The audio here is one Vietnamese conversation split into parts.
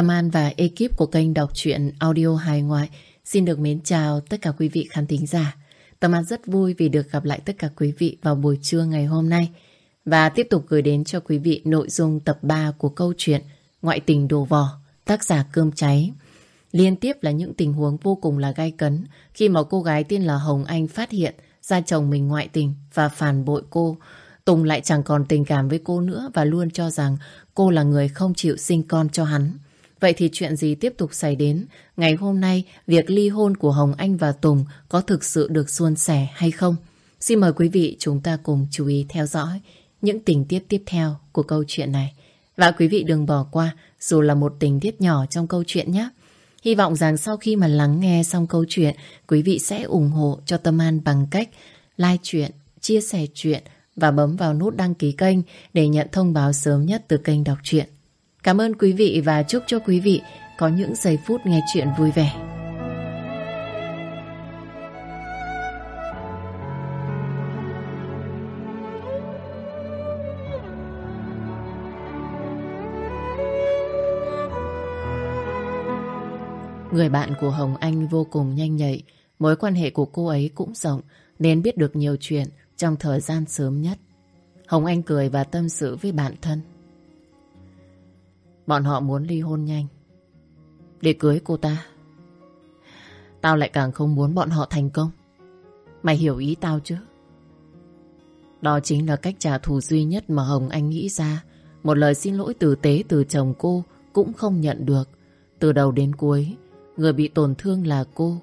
Tâm An và ekip của kênh đọc truyện audio hài ngoại xin được mến chào tất cả quý vị khán thính giả. Tâm An rất vui vì được gặp lại tất cả quý vị vào buổi trưa ngày hôm nay và tiếp tục gửi đến cho quý vị nội dung tập 3 của câu chuyện Ngoại tình đồ vò, tác giả cơm cháy. Liên tiếp là những tình huống vô cùng là gai cấn khi mà cô gái tên là Hồng Anh phát hiện ra chồng mình ngoại tình và phản bội cô. Tùng lại chẳng còn tình cảm với cô nữa và luôn cho rằng cô là người không chịu sinh con cho hắn. Vậy thì chuyện gì tiếp tục xảy đến? Ngày hôm nay, việc ly hôn của Hồng Anh và Tùng có thực sự được suôn sẻ hay không? Xin mời quý vị chúng ta cùng chú ý theo dõi những tình tiết tiếp theo của câu chuyện này. Và quý vị đừng bỏ qua dù là một tình tiết nhỏ trong câu chuyện nhé. Hy vọng rằng sau khi mà lắng nghe xong câu chuyện, quý vị sẽ ủng hộ cho Tâm An bằng cách like chuyện, chia sẻ chuyện và bấm vào nút đăng ký kênh để nhận thông báo sớm nhất từ kênh đọc truyện. Cảm ơn quý vị và chúc cho quý vị có những giây phút nghe chuyện vui vẻ. Người bạn của Hồng Anh vô cùng nhanh nhạy, mối quan hệ của cô ấy cũng rộng nên biết được nhiều chuyện trong thời gian sớm nhất. Hồng Anh cười và tâm sự với bạn thân. Bọn họ muốn ly hôn nhanh để cưới cô ta. Tao lại càng không muốn bọn họ thành công. Mày hiểu ý tao chứ? Đó chính là cách trả thù duy nhất mà Hồng Anh nghĩ ra. Một lời xin lỗi tử tế từ chồng cô cũng không nhận được. Từ đầu đến cuối, người bị tổn thương là cô.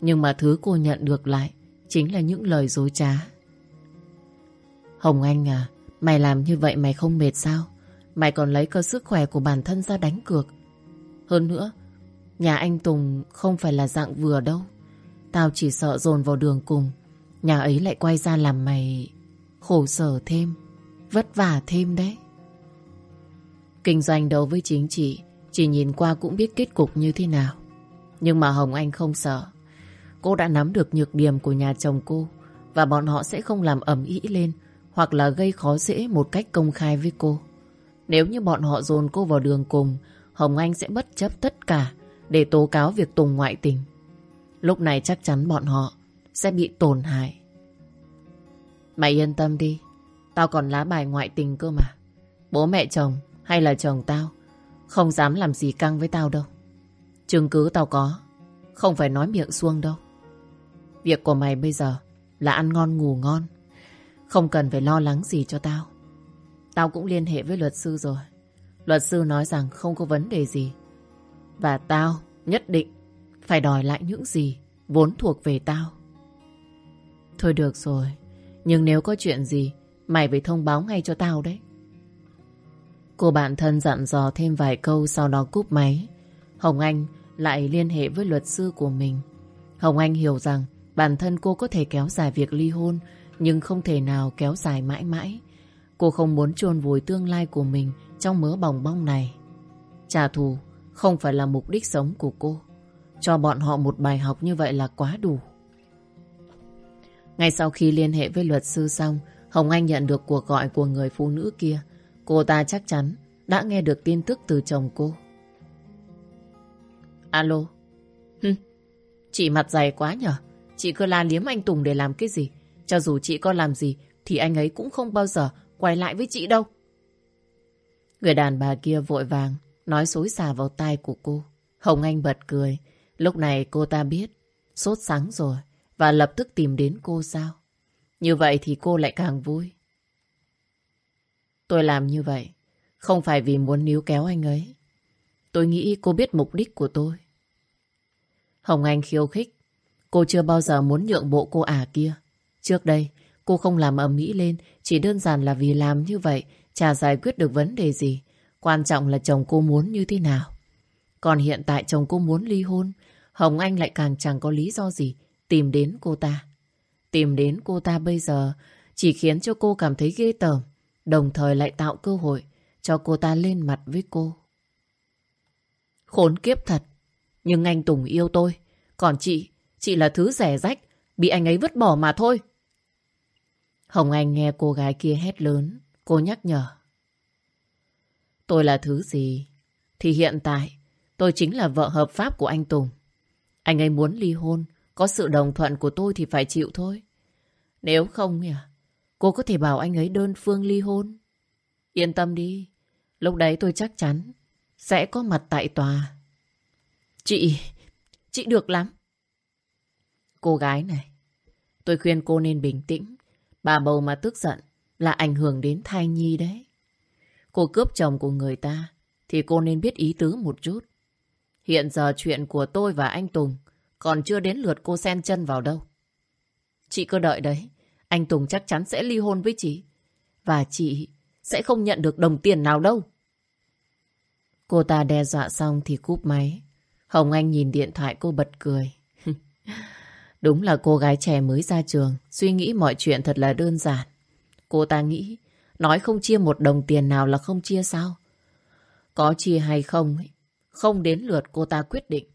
Nhưng mà thứ cô nhận được lại chính là những lời dối trá. Hồng Anh à, mày làm như vậy mày không mệt sao? Mày còn lấy cơ sức khỏe của bản thân ra đánh cược. Hơn nữa, nhà anh Tùng không phải là dạng vừa đâu. Tao chỉ sợ dồn vào đường cùng. Nhà ấy lại quay ra làm mày khổ sở thêm, vất vả thêm đấy. Kinh doanh đấu với chính trị, chỉ nhìn qua cũng biết kết cục như thế nào. Nhưng mà Hồng Anh không sợ. Cô đã nắm được nhược điểm của nhà chồng cô và bọn họ sẽ không làm ẩm ý lên hoặc là gây khó dễ một cách công khai với cô. Nếu như bọn họ dồn cô vào đường cùng, Hồng Anh sẽ bất chấp tất cả để tố cáo việc Tùng ngoại tình. Lúc này chắc chắn bọn họ sẽ bị tổn hại. Mày yên tâm đi, tao còn lá bài ngoại tình cơ mà. Bố mẹ chồng hay là chồng tao không dám làm gì căng với tao đâu. Chứng cứ tao có, không phải nói miệng xuông đâu. Việc của mày bây giờ là ăn ngon ngủ ngon. Không cần phải lo lắng gì cho tao. Tao cũng liên hệ với luật sư rồi. Luật sư nói rằng không có vấn đề gì. Và tao nhất định phải đòi lại những gì vốn thuộc về tao. Thôi được rồi. Nhưng nếu có chuyện gì, mày phải thông báo ngay cho tao đấy. Cô bạn thân dặn dò thêm vài câu sau đó cúp máy. Hồng Anh lại liên hệ với luật sư của mình. Hồng Anh hiểu rằng bản thân cô có thể kéo dài việc ly hôn nhưng không thể nào kéo dài mãi mãi. Cô không muốn chôn vùi tương lai của mình trong mớ bòng bong này. Trả thù không phải là mục đích sống của cô. Cho bọn họ một bài học như vậy là quá đủ. Ngay sau khi liên hệ với luật sư xong, Hồng Anh nhận được cuộc gọi của người phụ nữ kia. Cô ta chắc chắn đã nghe được tin tức từ chồng cô. Alo. Hừ, chị mặt dày quá nhở? Chị cứ la liếm anh Tùng để làm cái gì? Cho dù chị có làm gì thì anh ấy cũng không bao giờ quay lại với chị đâu. Người đàn bà kia vội vàng nói xối xả vào tai của cô. Hồng Anh bật cười. Lúc này cô ta biết sốt sáng rồi và lập tức tìm đến cô sao. Như vậy thì cô lại càng vui. Tôi làm như vậy không phải vì muốn níu kéo anh ấy. Tôi nghĩ cô biết mục đích của tôi. Hồng Anh khiêu khích. Cô chưa bao giờ muốn nhượng bộ cô ả kia. Trước đây, cô không làm ầm mỹ lên chỉ đơn giản là vì làm như vậy chả giải quyết được vấn đề gì. Quan trọng là chồng cô muốn như thế nào. Còn hiện tại chồng cô muốn ly hôn, Hồng Anh lại càng chẳng có lý do gì tìm đến cô ta. Tìm đến cô ta bây giờ chỉ khiến cho cô cảm thấy ghê tởm, đồng thời lại tạo cơ hội cho cô ta lên mặt với cô. Khốn kiếp thật, nhưng anh Tùng yêu tôi, còn chị, chị là thứ rẻ rách, bị anh ấy vứt bỏ mà thôi. Hồng Anh nghe cô gái kia hét lớn. Cô nhắc nhở. Tôi là thứ gì? Thì hiện tại tôi chính là vợ hợp pháp của anh Tùng. Anh ấy muốn ly hôn, có sự đồng thuận của tôi thì phải chịu thôi. Nếu không nhỉ, cô có thể bảo anh ấy đơn phương ly hôn. Yên tâm đi, lúc đấy tôi chắc chắn sẽ có mặt tại tòa. Chị, chị được lắm. Cô gái này, tôi khuyên cô nên bình tĩnh. Bà bầu mà tức giận là ảnh hưởng đến thai nhi đấy. Cô cướp chồng của người ta thì cô nên biết ý tứ một chút. Hiện giờ chuyện của tôi và anh Tùng còn chưa đến lượt cô xen chân vào đâu. Chị cứ đợi đấy. Anh Tùng chắc chắn sẽ ly hôn với chị. Và chị sẽ không nhận được đồng tiền nào đâu. Cô ta đe dọa xong thì cúp máy. Hồng Anh nhìn điện thoại cô bật cười. Đúng là cô gái trẻ mới ra trường, suy nghĩ mọi chuyện thật là đơn giản. Cô ta nghĩ, nói không chia một đồng tiền nào là không chia sao? Có chia hay không, ấy, không đến lượt cô ta quyết định.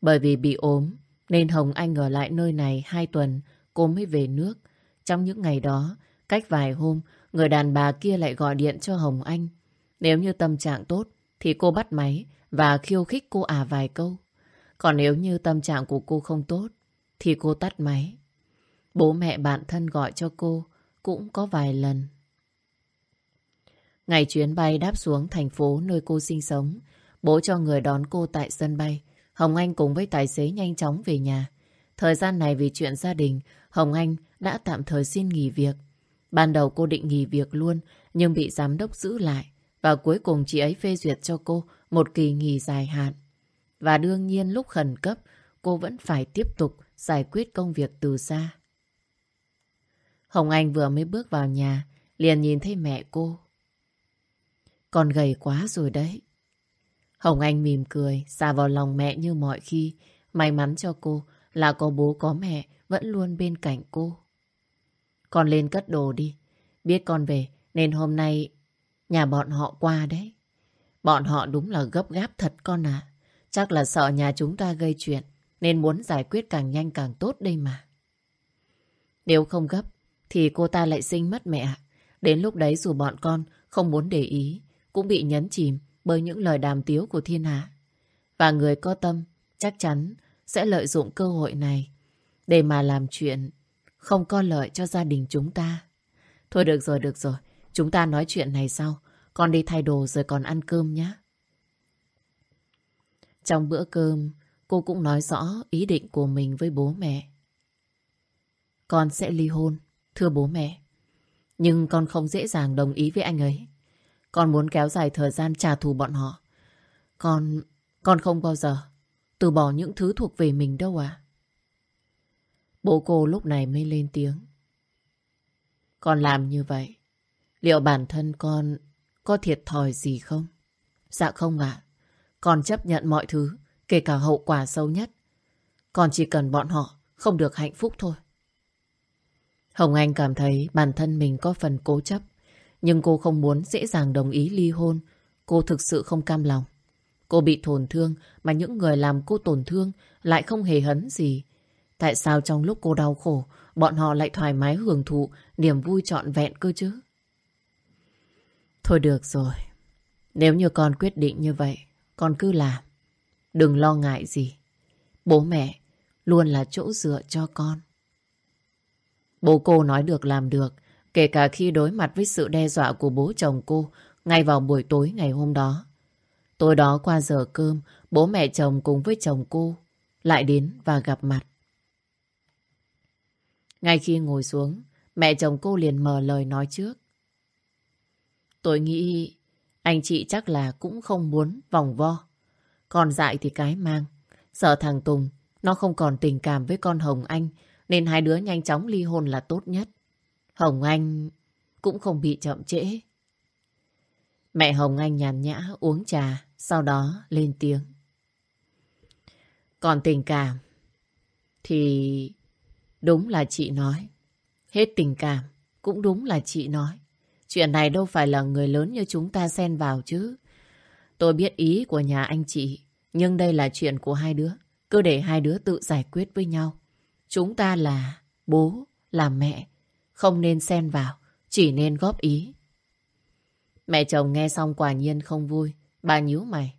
Bởi vì bị ốm, nên Hồng Anh ở lại nơi này hai tuần, cô mới về nước. Trong những ngày đó, cách vài hôm, người đàn bà kia lại gọi điện cho Hồng Anh. Nếu như tâm trạng tốt, thì cô bắt máy và khiêu khích cô à vài câu. Còn nếu như tâm trạng của cô không tốt, thì cô tắt máy. Bố mẹ bạn thân gọi cho cô cũng có vài lần. Ngày chuyến bay đáp xuống thành phố nơi cô sinh sống, bố cho người đón cô tại sân bay. Hồng Anh cùng với tài xế nhanh chóng về nhà. Thời gian này vì chuyện gia đình, Hồng Anh đã tạm thời xin nghỉ việc. Ban đầu cô định nghỉ việc luôn, nhưng bị giám đốc giữ lại. Và cuối cùng chị ấy phê duyệt cho cô một kỳ nghỉ dài hạn. Và đương nhiên lúc khẩn cấp, cô vẫn phải tiếp tục giải quyết công việc từ xa. Hồng Anh vừa mới bước vào nhà, liền nhìn thấy mẹ cô. Con gầy quá rồi đấy. Hồng Anh mỉm cười, xà vào lòng mẹ như mọi khi. May mắn cho cô là có bố có mẹ vẫn luôn bên cạnh cô. Con lên cất đồ đi. Biết con về nên hôm nay nhà bọn họ qua đấy. Bọn họ đúng là gấp gáp thật con ạ. Chắc là sợ nhà chúng ta gây chuyện nên muốn giải quyết càng nhanh càng tốt đây mà. Nếu không gấp thì cô ta lại sinh mất mẹ. Đến lúc đấy dù bọn con không muốn để ý cũng bị nhấn chìm bởi những lời đàm tiếu của thiên hạ. Và người có tâm chắc chắn sẽ lợi dụng cơ hội này để mà làm chuyện không có lợi cho gia đình chúng ta. Thôi được rồi, được rồi. Chúng ta nói chuyện này sau. Con đi thay đồ rồi còn ăn cơm nhé. Trong bữa cơm, cô cũng nói rõ ý định của mình với bố mẹ. Con sẽ ly hôn, thưa bố mẹ. Nhưng con không dễ dàng đồng ý với anh ấy. Con muốn kéo dài thời gian trả thù bọn họ. Con... con không bao giờ từ bỏ những thứ thuộc về mình đâu à. Bố cô lúc này mới lên tiếng. Con làm như vậy, liệu bản thân con có thiệt thòi gì không? Dạ không ạ. Con chấp nhận mọi thứ, kể cả hậu quả sâu nhất. Con chỉ cần bọn họ không được hạnh phúc thôi. Hồng Anh cảm thấy bản thân mình có phần cố chấp. Nhưng cô không muốn dễ dàng đồng ý ly hôn. Cô thực sự không cam lòng. Cô bị tổn thương mà những người làm cô tổn thương lại không hề hấn gì. Tại sao trong lúc cô đau khổ bọn họ lại thoải mái hưởng thụ niềm vui trọn vẹn cơ chứ? Thôi được rồi. Nếu như con quyết định như vậy con cứ làm. Đừng lo ngại gì. Bố mẹ luôn là chỗ dựa cho con. Bố cô nói được làm được Kể cả khi đối mặt với sự đe dọa của bố chồng cô ngay vào buổi tối ngày hôm đó. Tối đó qua giờ cơm, bố mẹ chồng cùng với chồng cô lại đến và gặp mặt. Ngay khi ngồi xuống, mẹ chồng cô liền mở lời nói trước. Tôi nghĩ anh chị chắc là cũng không muốn vòng vo. Còn dại thì cái mang. Sợ thằng Tùng, nó không còn tình cảm với con Hồng Anh, nên hai đứa nhanh chóng ly hôn là tốt nhất. Hồng Anh cũng không bị chậm trễ. Mẹ Hồng Anh nhàn nhã uống trà, sau đó lên tiếng. Còn tình cảm thì đúng là chị nói. Hết tình cảm cũng đúng là chị nói. Chuyện này đâu phải là người lớn như chúng ta xen vào chứ. Tôi biết ý của nhà anh chị, nhưng đây là chuyện của hai đứa. Cứ để hai đứa tự giải quyết với nhau. Chúng ta là bố, là mẹ, không nên xen vào, chỉ nên góp ý. Mẹ chồng nghe xong quả nhiên không vui. Bà nhíu mày.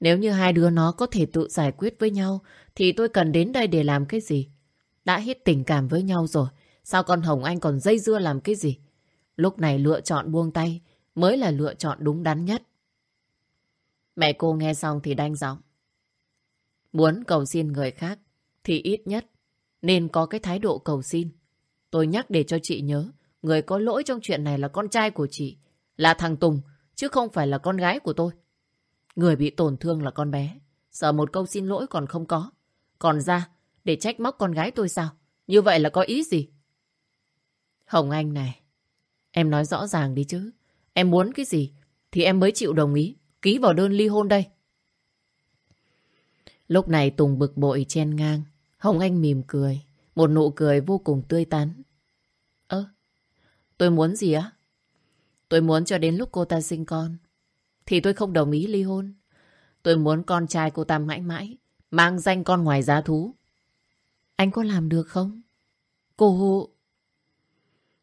Nếu như hai đứa nó có thể tự giải quyết với nhau thì tôi cần đến đây để làm cái gì? Đã hết tình cảm với nhau rồi. Sao con Hồng Anh còn dây dưa làm cái gì? Lúc này lựa chọn buông tay mới là lựa chọn đúng đắn nhất. Mẹ cô nghe xong thì đanh giọng. Muốn cầu xin người khác thì ít nhất nên có cái thái độ cầu xin. Tôi nhắc để cho chị nhớ, người có lỗi trong chuyện này là con trai của chị, là thằng Tùng, chứ không phải là con gái của tôi. Người bị tổn thương là con bé, sợ một câu xin lỗi còn không có. Còn ra, để trách móc con gái tôi sao? Như vậy là có ý gì? Hồng Anh này, em nói rõ ràng đi chứ. Em muốn cái gì thì em mới chịu đồng ý, ký vào đơn ly hôn đây. Lúc này Tùng bực bội chen ngang, Hồng Anh mỉm cười, một nụ cười vô cùng tươi tắn. Ơ, tôi muốn gì á? Tôi muốn cho đến lúc cô ta sinh con, thì tôi không đồng ý ly hôn. Tôi muốn con trai cô ta mãi mãi, mang danh con ngoài giá thú. Anh có làm được không? Cô...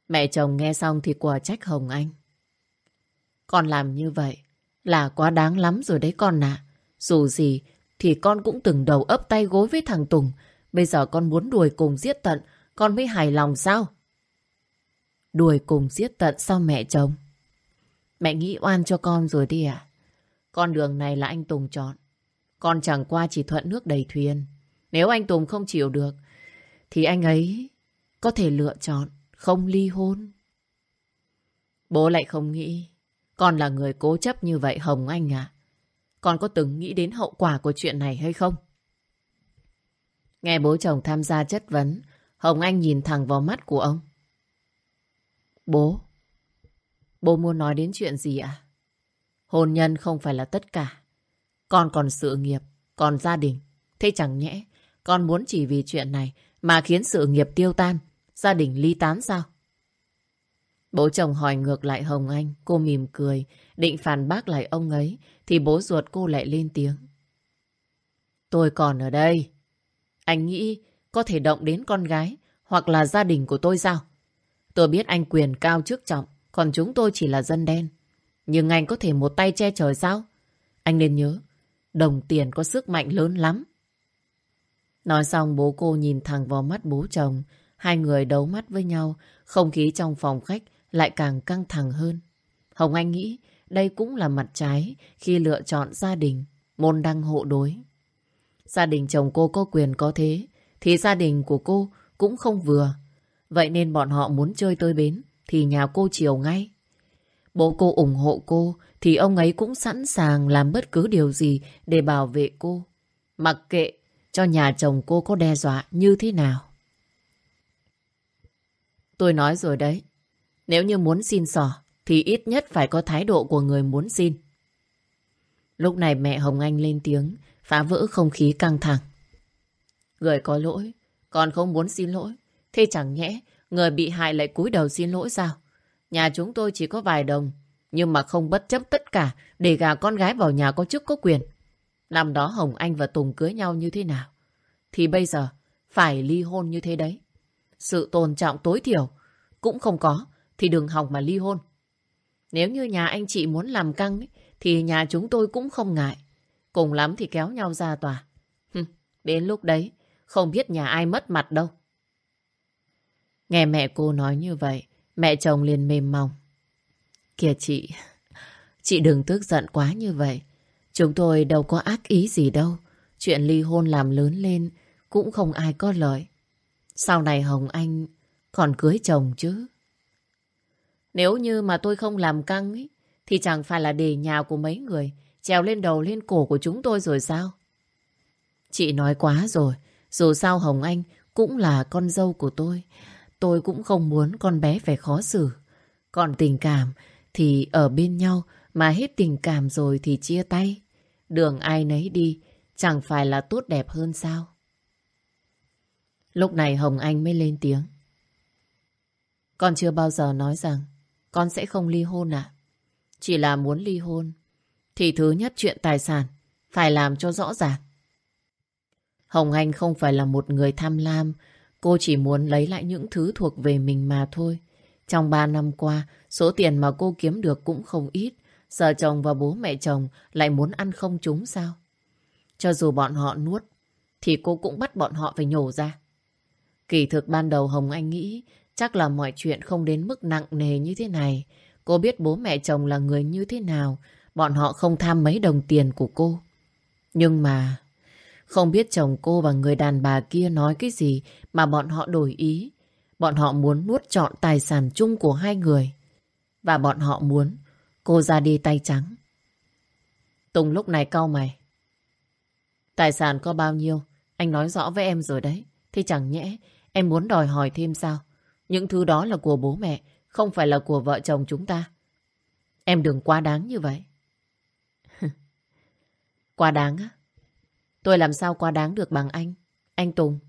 Mẹ chồng nghe xong thì quả trách Hồng Anh. Con làm như vậy là quá đáng lắm rồi đấy con ạ. Dù gì thì con cũng từng đầu ấp tay gối với thằng Tùng. Bây giờ con muốn đuổi cùng giết tận, con mới hài lòng sao? Đuổi cùng giết tận sao mẹ chồng? Mẹ nghĩ oan cho con rồi đi à? Con đường này là anh Tùng chọn. Con chẳng qua chỉ thuận nước đầy thuyền. Nếu anh Tùng không chịu được, thì anh ấy có thể lựa chọn không ly hôn. Bố lại không nghĩ con là người cố chấp như vậy Hồng Anh à? Con có từng nghĩ đến hậu quả của chuyện này hay không? Nghe bố chồng tham gia chất vấn, Hồng Anh nhìn thẳng vào mắt của ông. Bố, bố muốn nói đến chuyện gì ạ? Hôn nhân không phải là tất cả. Con còn sự nghiệp, còn gia đình. Thế chẳng nhẽ, con muốn chỉ vì chuyện này mà khiến sự nghiệp tiêu tan, gia đình ly tán sao? Bố chồng hỏi ngược lại Hồng Anh, cô mỉm cười, định phản bác lại ông ấy, thì bố ruột cô lại lên tiếng. Tôi còn ở đây. Anh nghĩ có thể động đến con gái hoặc là gia đình của tôi sao? Tôi biết anh quyền cao chức trọng, còn chúng tôi chỉ là dân đen. Nhưng anh có thể một tay che trời sao? Anh nên nhớ, đồng tiền có sức mạnh lớn lắm. Nói xong bố cô nhìn thẳng vào mắt bố chồng, hai người đấu mắt với nhau, không khí trong phòng khách lại càng căng thẳng hơn. Hồng Anh nghĩ đây cũng là mặt trái khi lựa chọn gia đình, môn đăng hộ đối. Gia đình chồng cô có quyền có thế, thì gia đình của cô cũng không vừa. Vậy nên bọn họ muốn chơi tới bến, thì nhà cô chiều ngay. Bố cô ủng hộ cô, thì ông ấy cũng sẵn sàng làm bất cứ điều gì để bảo vệ cô. Mặc kệ cho nhà chồng cô có đe dọa như thế nào. Tôi nói rồi đấy, nếu như muốn xin sỏ, thì ít nhất phải có thái độ của người muốn xin. Lúc này mẹ Hồng Anh lên tiếng, phá vỡ không khí căng thẳng. Người có lỗi, còn không muốn xin lỗi. Thế chẳng nhẽ, người bị hại lại cúi đầu xin lỗi sao? Nhà chúng tôi chỉ có vài đồng, nhưng mà không bất chấp tất cả để gà con gái vào nhà có chức có quyền. Năm đó Hồng Anh và Tùng cưới nhau như thế nào? Thì bây giờ phải ly hôn như thế đấy. Sự tôn trọng tối thiểu cũng không có thì đừng hòng mà ly hôn. Nếu như nhà anh chị muốn làm căng ấy, thì nhà chúng tôi cũng không ngại. Cùng lắm thì kéo nhau ra tòa. Hừm, đến lúc đấy, không biết nhà ai mất mặt đâu. Nghe mẹ cô nói như vậy, mẹ chồng liền mềm mỏng. Kìa chị, chị đừng tức giận quá như vậy. Chúng tôi đâu có ác ý gì đâu. Chuyện ly hôn làm lớn lên cũng không ai có lợi. Sau này Hồng Anh còn cưới chồng chứ. Nếu như mà tôi không làm căng ấy, thì chẳng phải là để nhà của mấy người trèo lên đầu lên cổ của chúng tôi rồi sao? Chị nói quá rồi, dù sao Hồng Anh cũng là con dâu của tôi. Tôi cũng không muốn con bé phải khó xử. Còn tình cảm thì ở bên nhau mà hết tình cảm rồi thì chia tay. Đường ai nấy đi chẳng phải là tốt đẹp hơn sao? Lúc này Hồng Anh mới lên tiếng. Con chưa bao giờ nói rằng con sẽ không ly hôn à? Chỉ là muốn ly hôn. Thì thứ nhất chuyện tài sản phải làm cho rõ ràng. Hồng Anh không phải là một người tham lam. Cô chỉ muốn lấy lại những thứ thuộc về mình mà thôi. Trong 3 năm qua, số tiền mà cô kiếm được cũng không ít. Giờ chồng và bố mẹ chồng lại muốn ăn không chúng sao? cho dù bọn họ nuốt, thì cô cũng bắt bọn họ phải nhổ ra. Kỳ thực ban đầu Hồng Anh nghĩ chắc là mọi chuyện không đến mức nặng nề như thế này. Cô biết bố mẹ chồng là người như thế nào, bọn họ không tham mấy đồng tiền của cô. Nhưng mà không biết chồng cô và người đàn bà kia nói cái gì mà bọn họ đổi ý. Bọn họ muốn nuốt trọn tài sản chung của hai người. Và bọn họ muốn cô ra đi tay trắng. Tùng lúc này cau mày. Tài sản có bao nhiêu? Anh nói rõ với em rồi đấy. Thì chẳng nhẽ em muốn đòi hỏi thêm sao? Những thứ đó là của bố mẹ, không phải là của vợ chồng chúng ta. Em đừng quá đáng như vậy. quá đáng á? Tôi làm sao quá đáng được bằng anh? Anh Tùng,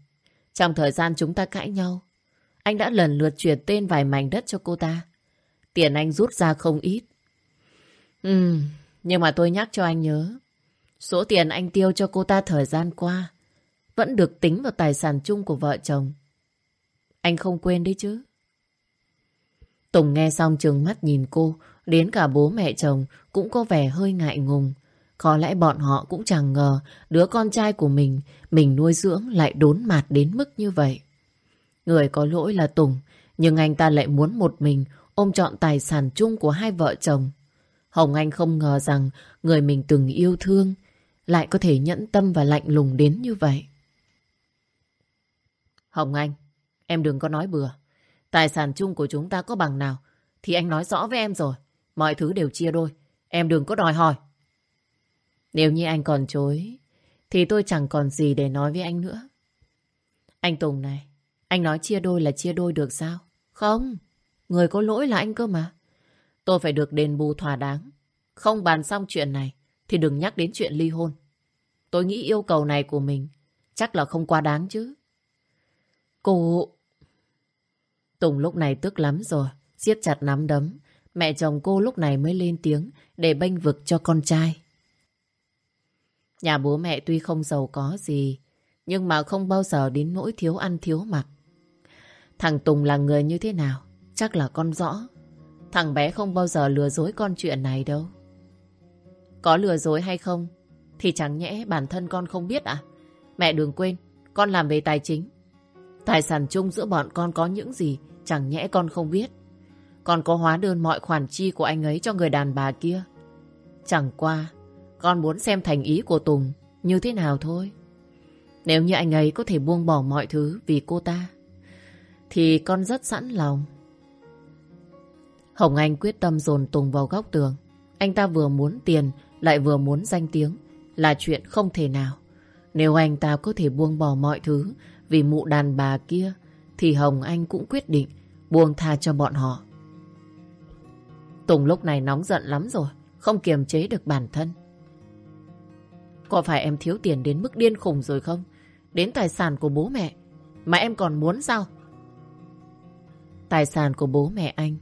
trong thời gian chúng ta cãi nhau, anh đã lần lượt chuyển tên vài mảnh đất cho cô ta. Tiền anh rút ra không ít. Ừ, nhưng mà tôi nhắc cho anh nhớ, số tiền anh tiêu cho cô ta thời gian qua vẫn được tính vào tài sản chung của vợ chồng. Anh không quên đấy chứ. Tùng nghe xong trường mắt nhìn cô, đến cả bố mẹ chồng cũng có vẻ hơi ngại ngùng. Có lẽ bọn họ cũng chẳng ngờ đứa con trai của mình, mình nuôi dưỡng lại đốn mặt đến mức như vậy. Người có lỗi là Tùng, nhưng anh ta lại muốn một mình ôm trọn tài sản chung của hai vợ chồng. Hồng Anh không ngờ rằng người mình từng yêu thương lại có thể nhẫn tâm và lạnh lùng đến như vậy. Hồng Anh, em đừng có nói bừa. Tài sản chung của chúng ta có bằng nào thì anh nói rõ với em rồi. Mọi thứ đều chia đôi. Em đừng có đòi hỏi. Nếu như anh còn chối thì tôi chẳng còn gì để nói với anh nữa. Anh Tùng này, anh nói chia đôi là chia đôi được sao? Không, người có lỗi là anh cơ mà. Tôi phải được đền bù thỏa đáng. Không bàn xong chuyện này thì đừng nhắc đến chuyện ly hôn. Tôi nghĩ yêu cầu này của mình chắc là không quá đáng chứ. Cô... Tùng lúc này tức lắm rồi, siết chặt nắm đấm. Mẹ chồng cô lúc này mới lên tiếng để bênh vực cho con trai. Nhà bố mẹ tuy không giàu có gì, nhưng mà không bao giờ đến nỗi thiếu ăn thiếu mặc. Thằng Tùng là người như thế nào? Chắc là con rõ. Thằng bé không bao giờ lừa dối con chuyện này đâu. Có lừa dối hay không? Thì chẳng nhẽ bản thân con không biết à? Mẹ đừng quên, con làm về tài chính. Tài sản chung giữa bọn con có những gì chẳng nhẽ con không biết. Con có hóa đơn mọi khoản chi của anh ấy cho người đàn bà kia. Chẳng qua, con muốn xem thành ý của Tùng như thế nào thôi. Nếu như anh ấy có thể buông bỏ mọi thứ vì cô ta, thì con rất sẵn lòng. Hồng Anh quyết tâm dồn Tùng vào góc tường. Anh ta vừa muốn tiền, lại vừa muốn danh tiếng. Là chuyện không thể nào. Nếu anh ta có thể buông bỏ mọi thứ vì mụ đàn bà kia, thì Hồng Anh cũng quyết định buông tha cho bọn họ. Tùng lúc này nóng giận lắm rồi, không kiềm chế được bản thân. Có phải em thiếu tiền đến mức điên khùng rồi không? Đến tài sản của bố mẹ mà em còn muốn sao? Tài sản của bố mẹ anh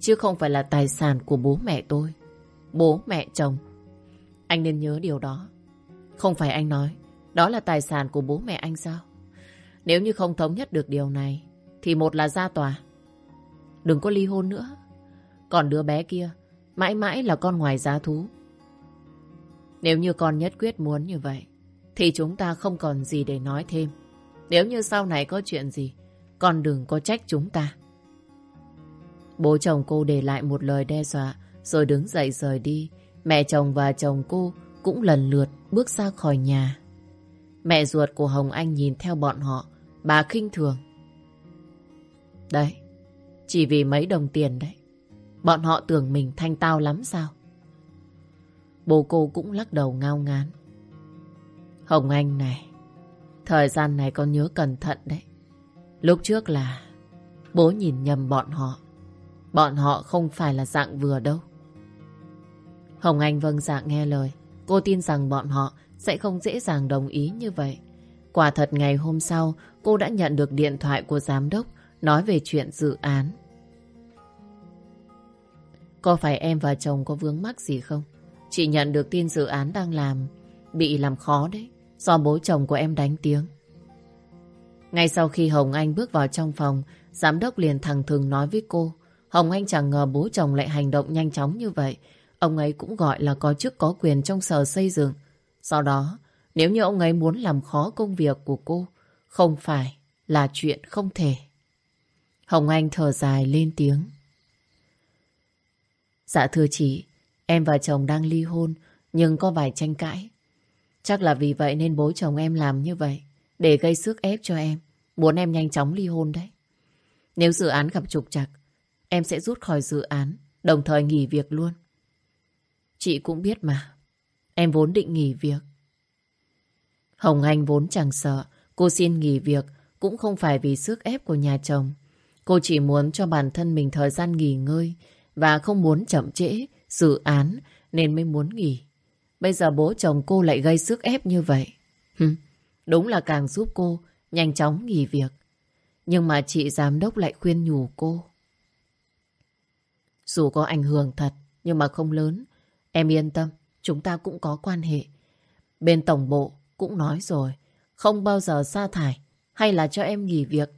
chứ không phải là tài sản của bố mẹ tôi. Bố mẹ chồng. Anh nên nhớ điều đó. Không phải anh nói đó là tài sản của bố mẹ anh sao? Nếu như không thống nhất được điều này thì một là ra tòa. Đừng có ly hôn nữa. Còn đứa bé kia mãi mãi là con ngoài giá thú. Nếu như con nhất quyết muốn như vậy, thì chúng ta không còn gì để nói thêm. Nếu như sau này có chuyện gì, con đừng có trách chúng ta. Bố chồng cô để lại một lời đe dọa, rồi đứng dậy rời đi. Mẹ chồng và chồng cô cũng lần lượt bước ra khỏi nhà. Mẹ ruột của Hồng Anh nhìn theo bọn họ, bà khinh thường. Đấy, chỉ vì mấy đồng tiền đấy. Bọn họ tưởng mình thanh tao lắm sao? Bố cô cũng lắc đầu ngao ngán. Hồng Anh này, thời gian này con nhớ cẩn thận đấy. Lúc trước là bố nhìn nhầm bọn họ. Bọn họ không phải là dạng vừa đâu. Hồng Anh vâng dạ nghe lời. Cô tin rằng bọn họ sẽ không dễ dàng đồng ý như vậy. Quả thật ngày hôm sau, cô đã nhận được điện thoại của giám đốc nói về chuyện dự án. Có phải em và chồng có vướng mắc gì không? Chị nhận được tin dự án đang làm bị làm khó đấy, do bố chồng của em đánh tiếng. Ngay sau khi Hồng Anh bước vào trong phòng, giám đốc liền thẳng thừng nói với cô. Hồng Anh chẳng ngờ bố chồng lại hành động nhanh chóng như vậy. Ông ấy cũng gọi là có chức có quyền trong sở xây dựng. Sau đó, nếu như ông ấy muốn làm khó công việc của cô, không phải là chuyện không thể. Hồng Anh thở dài lên tiếng. Dạ thưa chị, em và chồng đang ly hôn, nhưng có vài tranh cãi. Chắc là vì vậy nên bố chồng em làm như vậy, để gây sức ép cho em, muốn em nhanh chóng ly hôn đấy. Nếu dự án gặp trục trặc, em sẽ rút khỏi dự án, đồng thời nghỉ việc luôn. Chị cũng biết mà, em vốn định nghỉ việc. Hồng Anh vốn chẳng sợ, cô xin nghỉ việc cũng không phải vì sức ép của nhà chồng. Cô chỉ muốn cho bản thân mình thời gian nghỉ ngơi và không muốn chậm trễ dự án nên mới muốn nghỉ. Bây giờ bố chồng cô lại gây sức ép như vậy. Hừm, đúng là càng giúp cô nhanh chóng nghỉ việc. Nhưng mà chị giám đốc lại khuyên nhủ cô. Dù có ảnh hưởng thật, nhưng mà không lớn. Em yên tâm, chúng ta cũng có quan hệ. Bên tổng bộ cũng nói rồi, không bao giờ sa thải hay là cho em nghỉ việc.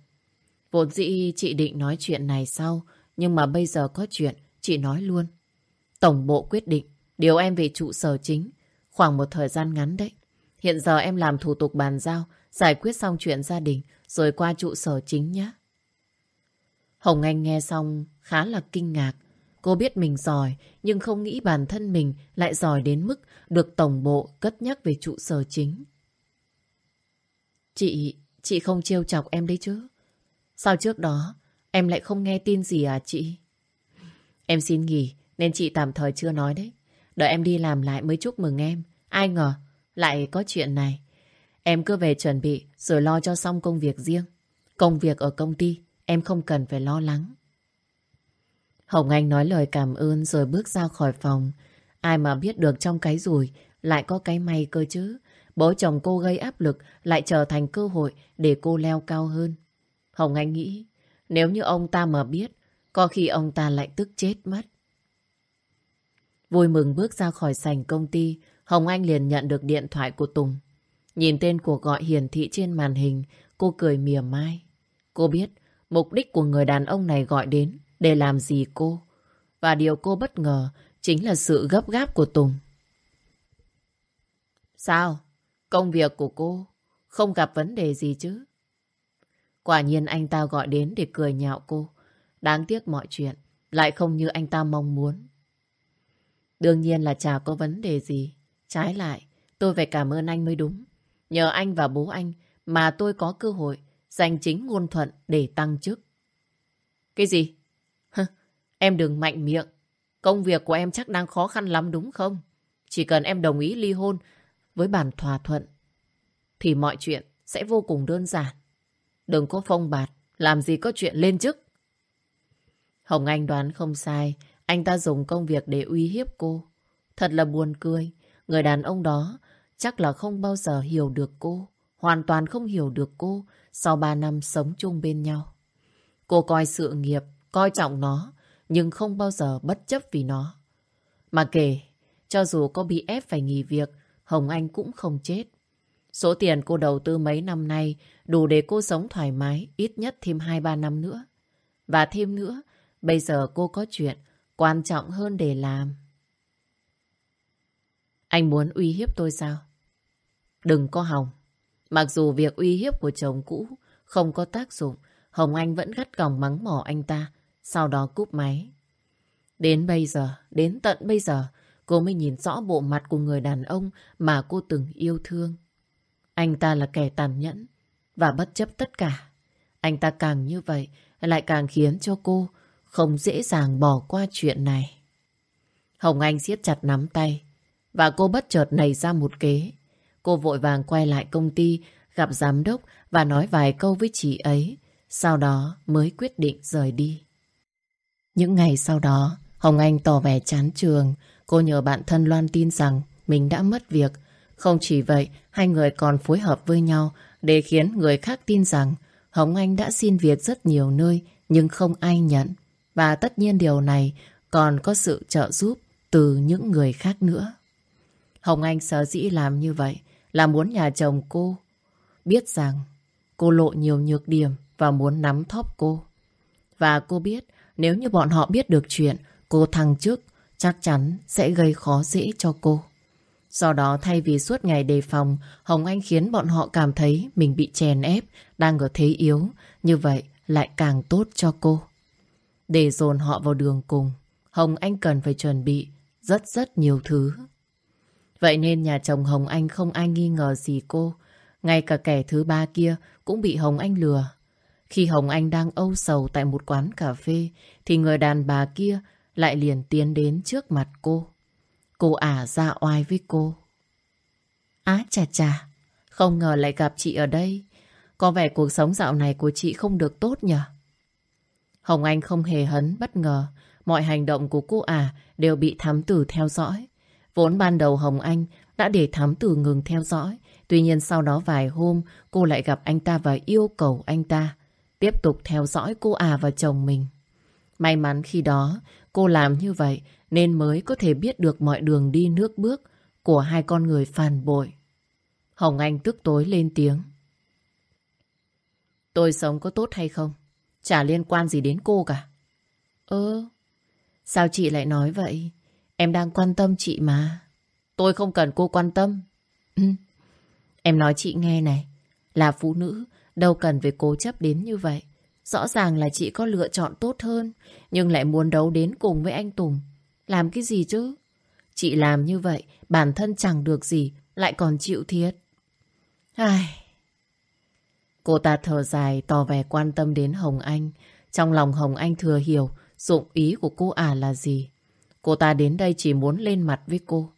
Vốn dĩ chị định nói chuyện này sau, nhưng mà bây giờ có chuyện, chị nói luôn. Tổng bộ quyết định điều em về trụ sở chính khoảng một thời gian ngắn đấy. Hiện giờ em làm thủ tục bàn giao, giải quyết xong chuyện gia đình, rồi qua trụ sở chính nhé. Hồng Anh nghe xong khá là kinh ngạc. Cô biết mình giỏi, nhưng không nghĩ bản thân mình lại giỏi đến mức được tổng bộ cất nhắc về trụ sở chính. Chị, chị không trêu chọc em đấy chứ? Sao trước đó em lại không nghe tin gì à chị? Em xin nghỉ nên chị tạm thời chưa nói đấy. Đợi em đi làm lại mới chúc mừng em. Ai ngờ lại có chuyện này. Em cứ về chuẩn bị rồi lo cho xong công việc riêng. Công việc ở công ty em không cần phải lo lắng. Hồng Anh nói lời cảm ơn rồi bước ra khỏi phòng. Ai mà biết được trong cái rủi lại có cái may cơ chứ. Bố chồng cô gây áp lực, lại trở thành cơ hội để cô leo cao hơn. Hồng Anh nghĩ, nếu như ông ta mà biết, có khi ông ta lại tức chết mất. Vui mừng bước ra khỏi sảnh công ty, Hồng Anh liền nhận được điện thoại của Tùng. Nhìn tên cuộc gọi hiển thị trên màn hình, cô cười mỉa mai. Cô biết, mục đích của người đàn ông này gọi đến để làm gì cô. Và điều cô bất ngờ chính là sự gấp gáp của Tùng. Sao? Công việc của cô không gặp vấn đề gì chứ? Quả nhiên anh ta gọi đến để cười nhạo cô. Đáng tiếc mọi chuyện lại không như anh ta mong muốn. Đương nhiên là chả có vấn đề gì. Trái lại, tôi phải cảm ơn anh mới đúng. Nhờ anh và bố anh mà tôi có cơ hội giành chính ngôn thuận để tăng chức. Cái gì? Em đừng mạnh miệng. Công việc của em chắc đang khó khăn lắm đúng không? Chỉ cần em đồng ý ly hôn với bản thỏa thuận thì mọi chuyện sẽ vô cùng đơn giản. Đừng có phong bạt, làm gì có chuyện lên chức. Hồng Anh đoán không sai, anh ta dùng công việc để uy hiếp cô. Thật là buồn cười, người đàn ông đó chắc là không bao giờ hiểu được cô, hoàn toàn không hiểu được cô sau ba năm sống chung bên nhau. Cô coi sự nghiệp, coi trọng nó, nhưng không bao giờ bất chấp vì nó. Mà kể, cho dù có bị ép phải nghỉ việc, Hồng Anh cũng không chết. Số tiền cô đầu tư mấy năm nay đủ để cô sống thoải mái ít nhất thêm 2-3 năm nữa. Và thêm nữa, bây giờ cô có chuyện quan trọng hơn để làm. Anh muốn uy hiếp tôi sao? Đừng có hòng. Mặc dù việc uy hiếp của chồng cũ không có tác dụng, Hồng Anh vẫn gắt gỏng mắng mỏ anh ta, sau đó cúp máy. Đến bây giờ, đến tận bây giờ, cô mới nhìn rõ bộ mặt của người đàn ông mà cô từng yêu thương. Anh ta là kẻ tàn nhẫn và bất chấp tất cả. Anh ta càng như vậy lại càng khiến cho cô không dễ dàng bỏ qua chuyện này. Hồng Anh siết chặt nắm tay và cô bất chợt nảy ra một kế. Cô vội vàng quay lại công ty gặp giám đốc và nói vài câu với chị ấy. Sau đó mới quyết định rời đi. Những ngày sau đó, Hồng Anh tỏ vẻ chán trường. Cô nhờ bạn thân loan tin rằng mình đã mất việc. Không chỉ vậy, hai người còn phối hợp với nhau để khiến người khác tin rằng Hồng Anh đã xin việc rất nhiều nơi nhưng không ai nhận. Và tất nhiên điều này còn có sự trợ giúp từ những người khác nữa. Hồng Anh sở dĩ làm như vậy là muốn nhà chồng cô biết rằng cô lộ nhiều nhược điểm và muốn nắm thóp cô. Và cô biết nếu như bọn họ biết được chuyện cô thăng chức chắc chắn sẽ gây khó dễ cho cô. Do đó thay vì suốt ngày đề phòng, Hồng Anh khiến bọn họ cảm thấy mình bị chèn ép, đang ở thế yếu. Như vậy lại càng tốt cho cô. Để dồn họ vào đường cùng, Hồng Anh cần phải chuẩn bị rất rất nhiều thứ. Vậy nên nhà chồng Hồng Anh không ai nghi ngờ gì cô. Ngay cả kẻ thứ ba kia cũng bị Hồng Anh lừa. Khi Hồng Anh đang âu sầu tại một quán cà phê, thì người đàn bà kia lại liền tiến đến trước mặt cô. Cô ả ra oai với cô. Á chà chà, không ngờ lại gặp chị ở đây. Có vẻ cuộc sống dạo này của chị không được tốt nhỉ? Hồng Anh không hề hấn bất ngờ. Mọi hành động của cô ả đều bị thám tử theo dõi. Vốn ban đầu Hồng Anh đã để thám tử ngừng theo dõi. Tuy nhiên sau đó vài hôm cô lại gặp anh ta và yêu cầu anh ta tiếp tục theo dõi cô ả và chồng mình. May mắn khi đó cô làm như vậy nên mới có thể biết được mọi đường đi nước bước của hai con người phản bội. Hồng Anh tức tối lên tiếng. Tôi sống có tốt hay không? Chả liên quan gì đến cô cả. Ơ, sao chị lại nói vậy? Em đang quan tâm chị mà. Tôi không cần cô quan tâm. Ừ. Em nói chị nghe này, là phụ nữ, đâu cần phải cố chấp đến như vậy. Rõ ràng là chị có lựa chọn tốt hơn, nhưng lại muốn đấu đến cùng với anh Tùng. Làm cái gì chứ? Chị làm như vậy, bản thân chẳng được gì, lại còn chịu thiệt. Ai... Cô ta thở dài tỏ vẻ quan tâm đến Hồng Anh. Trong lòng Hồng Anh thừa hiểu dụng ý của cô ả là gì. Cô ta đến đây chỉ muốn lên mặt với cô.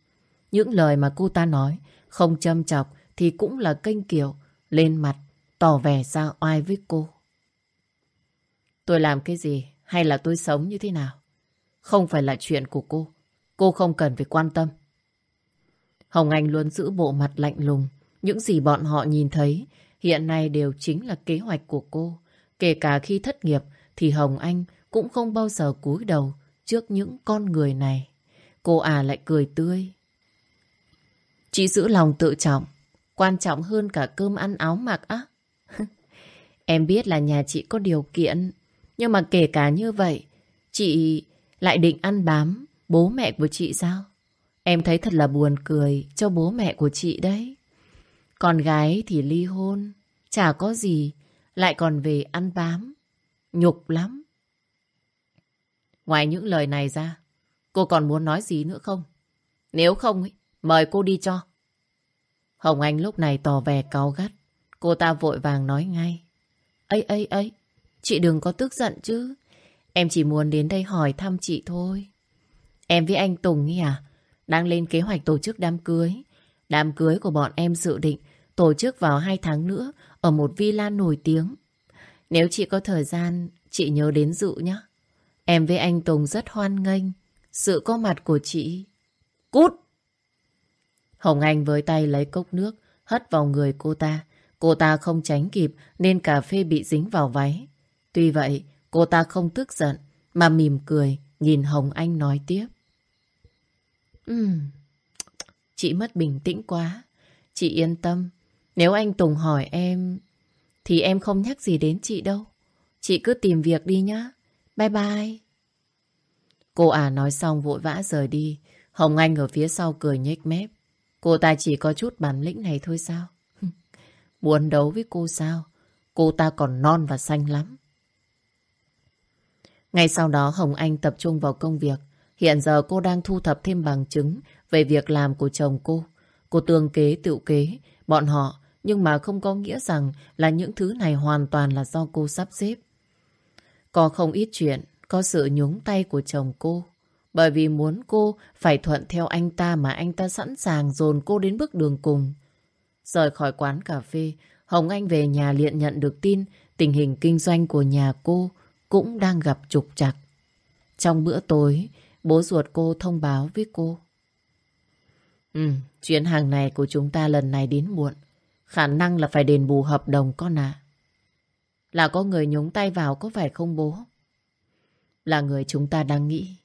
Những lời mà cô ta nói không châm chọc thì cũng là kênh kiểu lên mặt tỏ vẻ ra oai với cô. Tôi làm cái gì hay là tôi sống như thế nào? Không phải là chuyện của cô. Cô không cần phải quan tâm. Hồng Anh luôn giữ bộ mặt lạnh lùng. Những gì bọn họ nhìn thấy hiện nay đều chính là kế hoạch của cô. Kể cả khi thất nghiệp thì Hồng Anh cũng không bao giờ cúi đầu trước những con người này. Cô à lại cười tươi. Chị giữ lòng tự trọng, quan trọng hơn cả cơm ăn áo mặc á. em biết là nhà chị có điều kiện, nhưng mà kể cả như vậy, chị lại định ăn bám bố mẹ của chị sao? Em thấy thật là buồn cười cho bố mẹ của chị đấy. Con gái thì ly hôn, chả có gì, lại còn về ăn bám. Nhục lắm. Ngoài những lời này ra, cô còn muốn nói gì nữa không? Nếu không, ấy, mời cô đi cho. Hồng Anh lúc này tỏ vẻ cáu gắt. Cô ta vội vàng nói ngay. ấy ấy ấy, chị đừng có tức giận chứ. Em chỉ muốn đến đây hỏi thăm chị thôi. Em với anh Tùng ấy à, đang lên kế hoạch tổ chức đám cưới. Đám cưới của bọn em dự định tổ chức vào hai tháng nữa ở một villa nổi tiếng. Nếu chị có thời gian, chị nhớ đến dự nhé. Em với anh Tùng rất hoan nghênh sự có mặt của chị. Cút! Hồng Anh với tay lấy cốc nước, hất vào người cô ta. Cô ta không tránh kịp nên cà phê bị dính vào váy. Tuy vậy, cô ta không tức giận mà mỉm cười nhìn Hồng Anh nói tiếp. Ừm, chị mất bình tĩnh quá. Chị yên tâm, nếu anh Tùng hỏi em thì em không nhắc gì đến chị đâu. Chị cứ tìm việc đi nhá. Bye bye. Cô à nói xong vội vã rời đi. Hồng Anh ở phía sau cười nhếch mép. Cô ta chỉ có chút bản lĩnh này thôi sao? Muốn đấu với cô sao? Cô ta còn non và xanh lắm. Ngay sau đó Hồng Anh tập trung vào công việc. Hiện giờ cô đang thu thập thêm bằng chứng về việc làm của chồng cô. Cô tương kế tự kế bọn họ nhưng mà không có nghĩa rằng là những thứ này hoàn toàn là do cô sắp xếp. Có không ít chuyện, có sự nhúng tay của chồng cô. Bởi vì muốn cô phải thuận theo anh ta mà anh ta sẵn sàng dồn cô đến bước đường cùng. Rời khỏi quán cà phê, Hồng Anh về nhà liền nhận được tin tình hình kinh doanh của nhà cô cũng đang gặp trục trặc. Trong bữa tối, bố ruột cô thông báo với cô. Ừ, chuyến hàng này của chúng ta lần này đến muộn. Khả năng là phải đền bù hợp đồng con ạ. Là có người nhúng tay vào có phải không bố? Là người chúng ta đang nghĩ.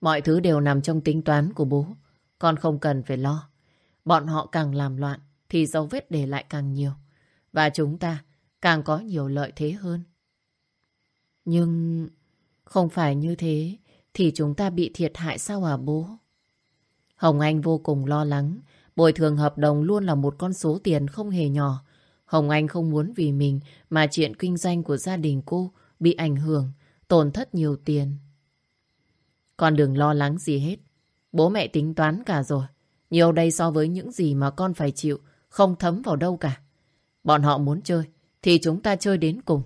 Mọi thứ đều nằm trong tính toán của bố. Con không cần phải lo. Bọn họ càng làm loạn thì dấu vết để lại càng nhiều. Và chúng ta càng có nhiều lợi thế hơn. Nhưng không phải như thế thì chúng ta bị thiệt hại sao à bố? Hồng Anh vô cùng lo lắng Bồi thường hợp đồng luôn là một con số tiền không hề nhỏ. Hồng Anh không muốn vì mình mà chuyện kinh doanh của gia đình cô bị ảnh hưởng, tổn thất nhiều tiền. Con đừng lo lắng gì hết. Bố mẹ tính toán cả rồi. Nhiều đây so với những gì mà con phải chịu, không thấm vào đâu cả. Bọn họ muốn chơi, thì chúng ta chơi đến cùng.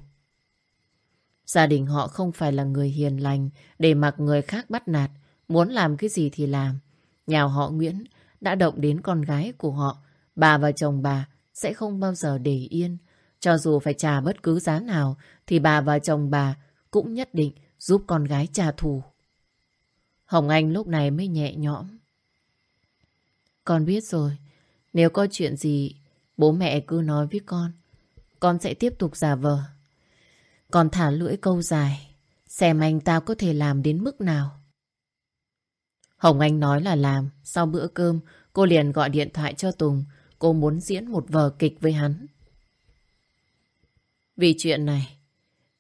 Gia đình họ không phải là người hiền lành để mặc người khác bắt nạt, muốn làm cái gì thì làm. Nhà họ Nguyễn đã động đến con gái của họ, bà và chồng bà sẽ không bao giờ để yên. Cho dù phải trả bất cứ giá nào thì bà và chồng bà cũng nhất định giúp con gái trả thù. Hồng Anh lúc này mới nhẹ nhõm. Con biết rồi, nếu có chuyện gì, bố mẹ cứ nói với con. Con sẽ tiếp tục giả vờ. Còn thả lưỡi câu dài, xem anh ta có thể làm đến mức nào. Hồng Anh nói là làm, sau bữa cơm, cô liền gọi điện thoại cho Tùng. Cô muốn diễn một vở kịch với hắn. Vì chuyện này,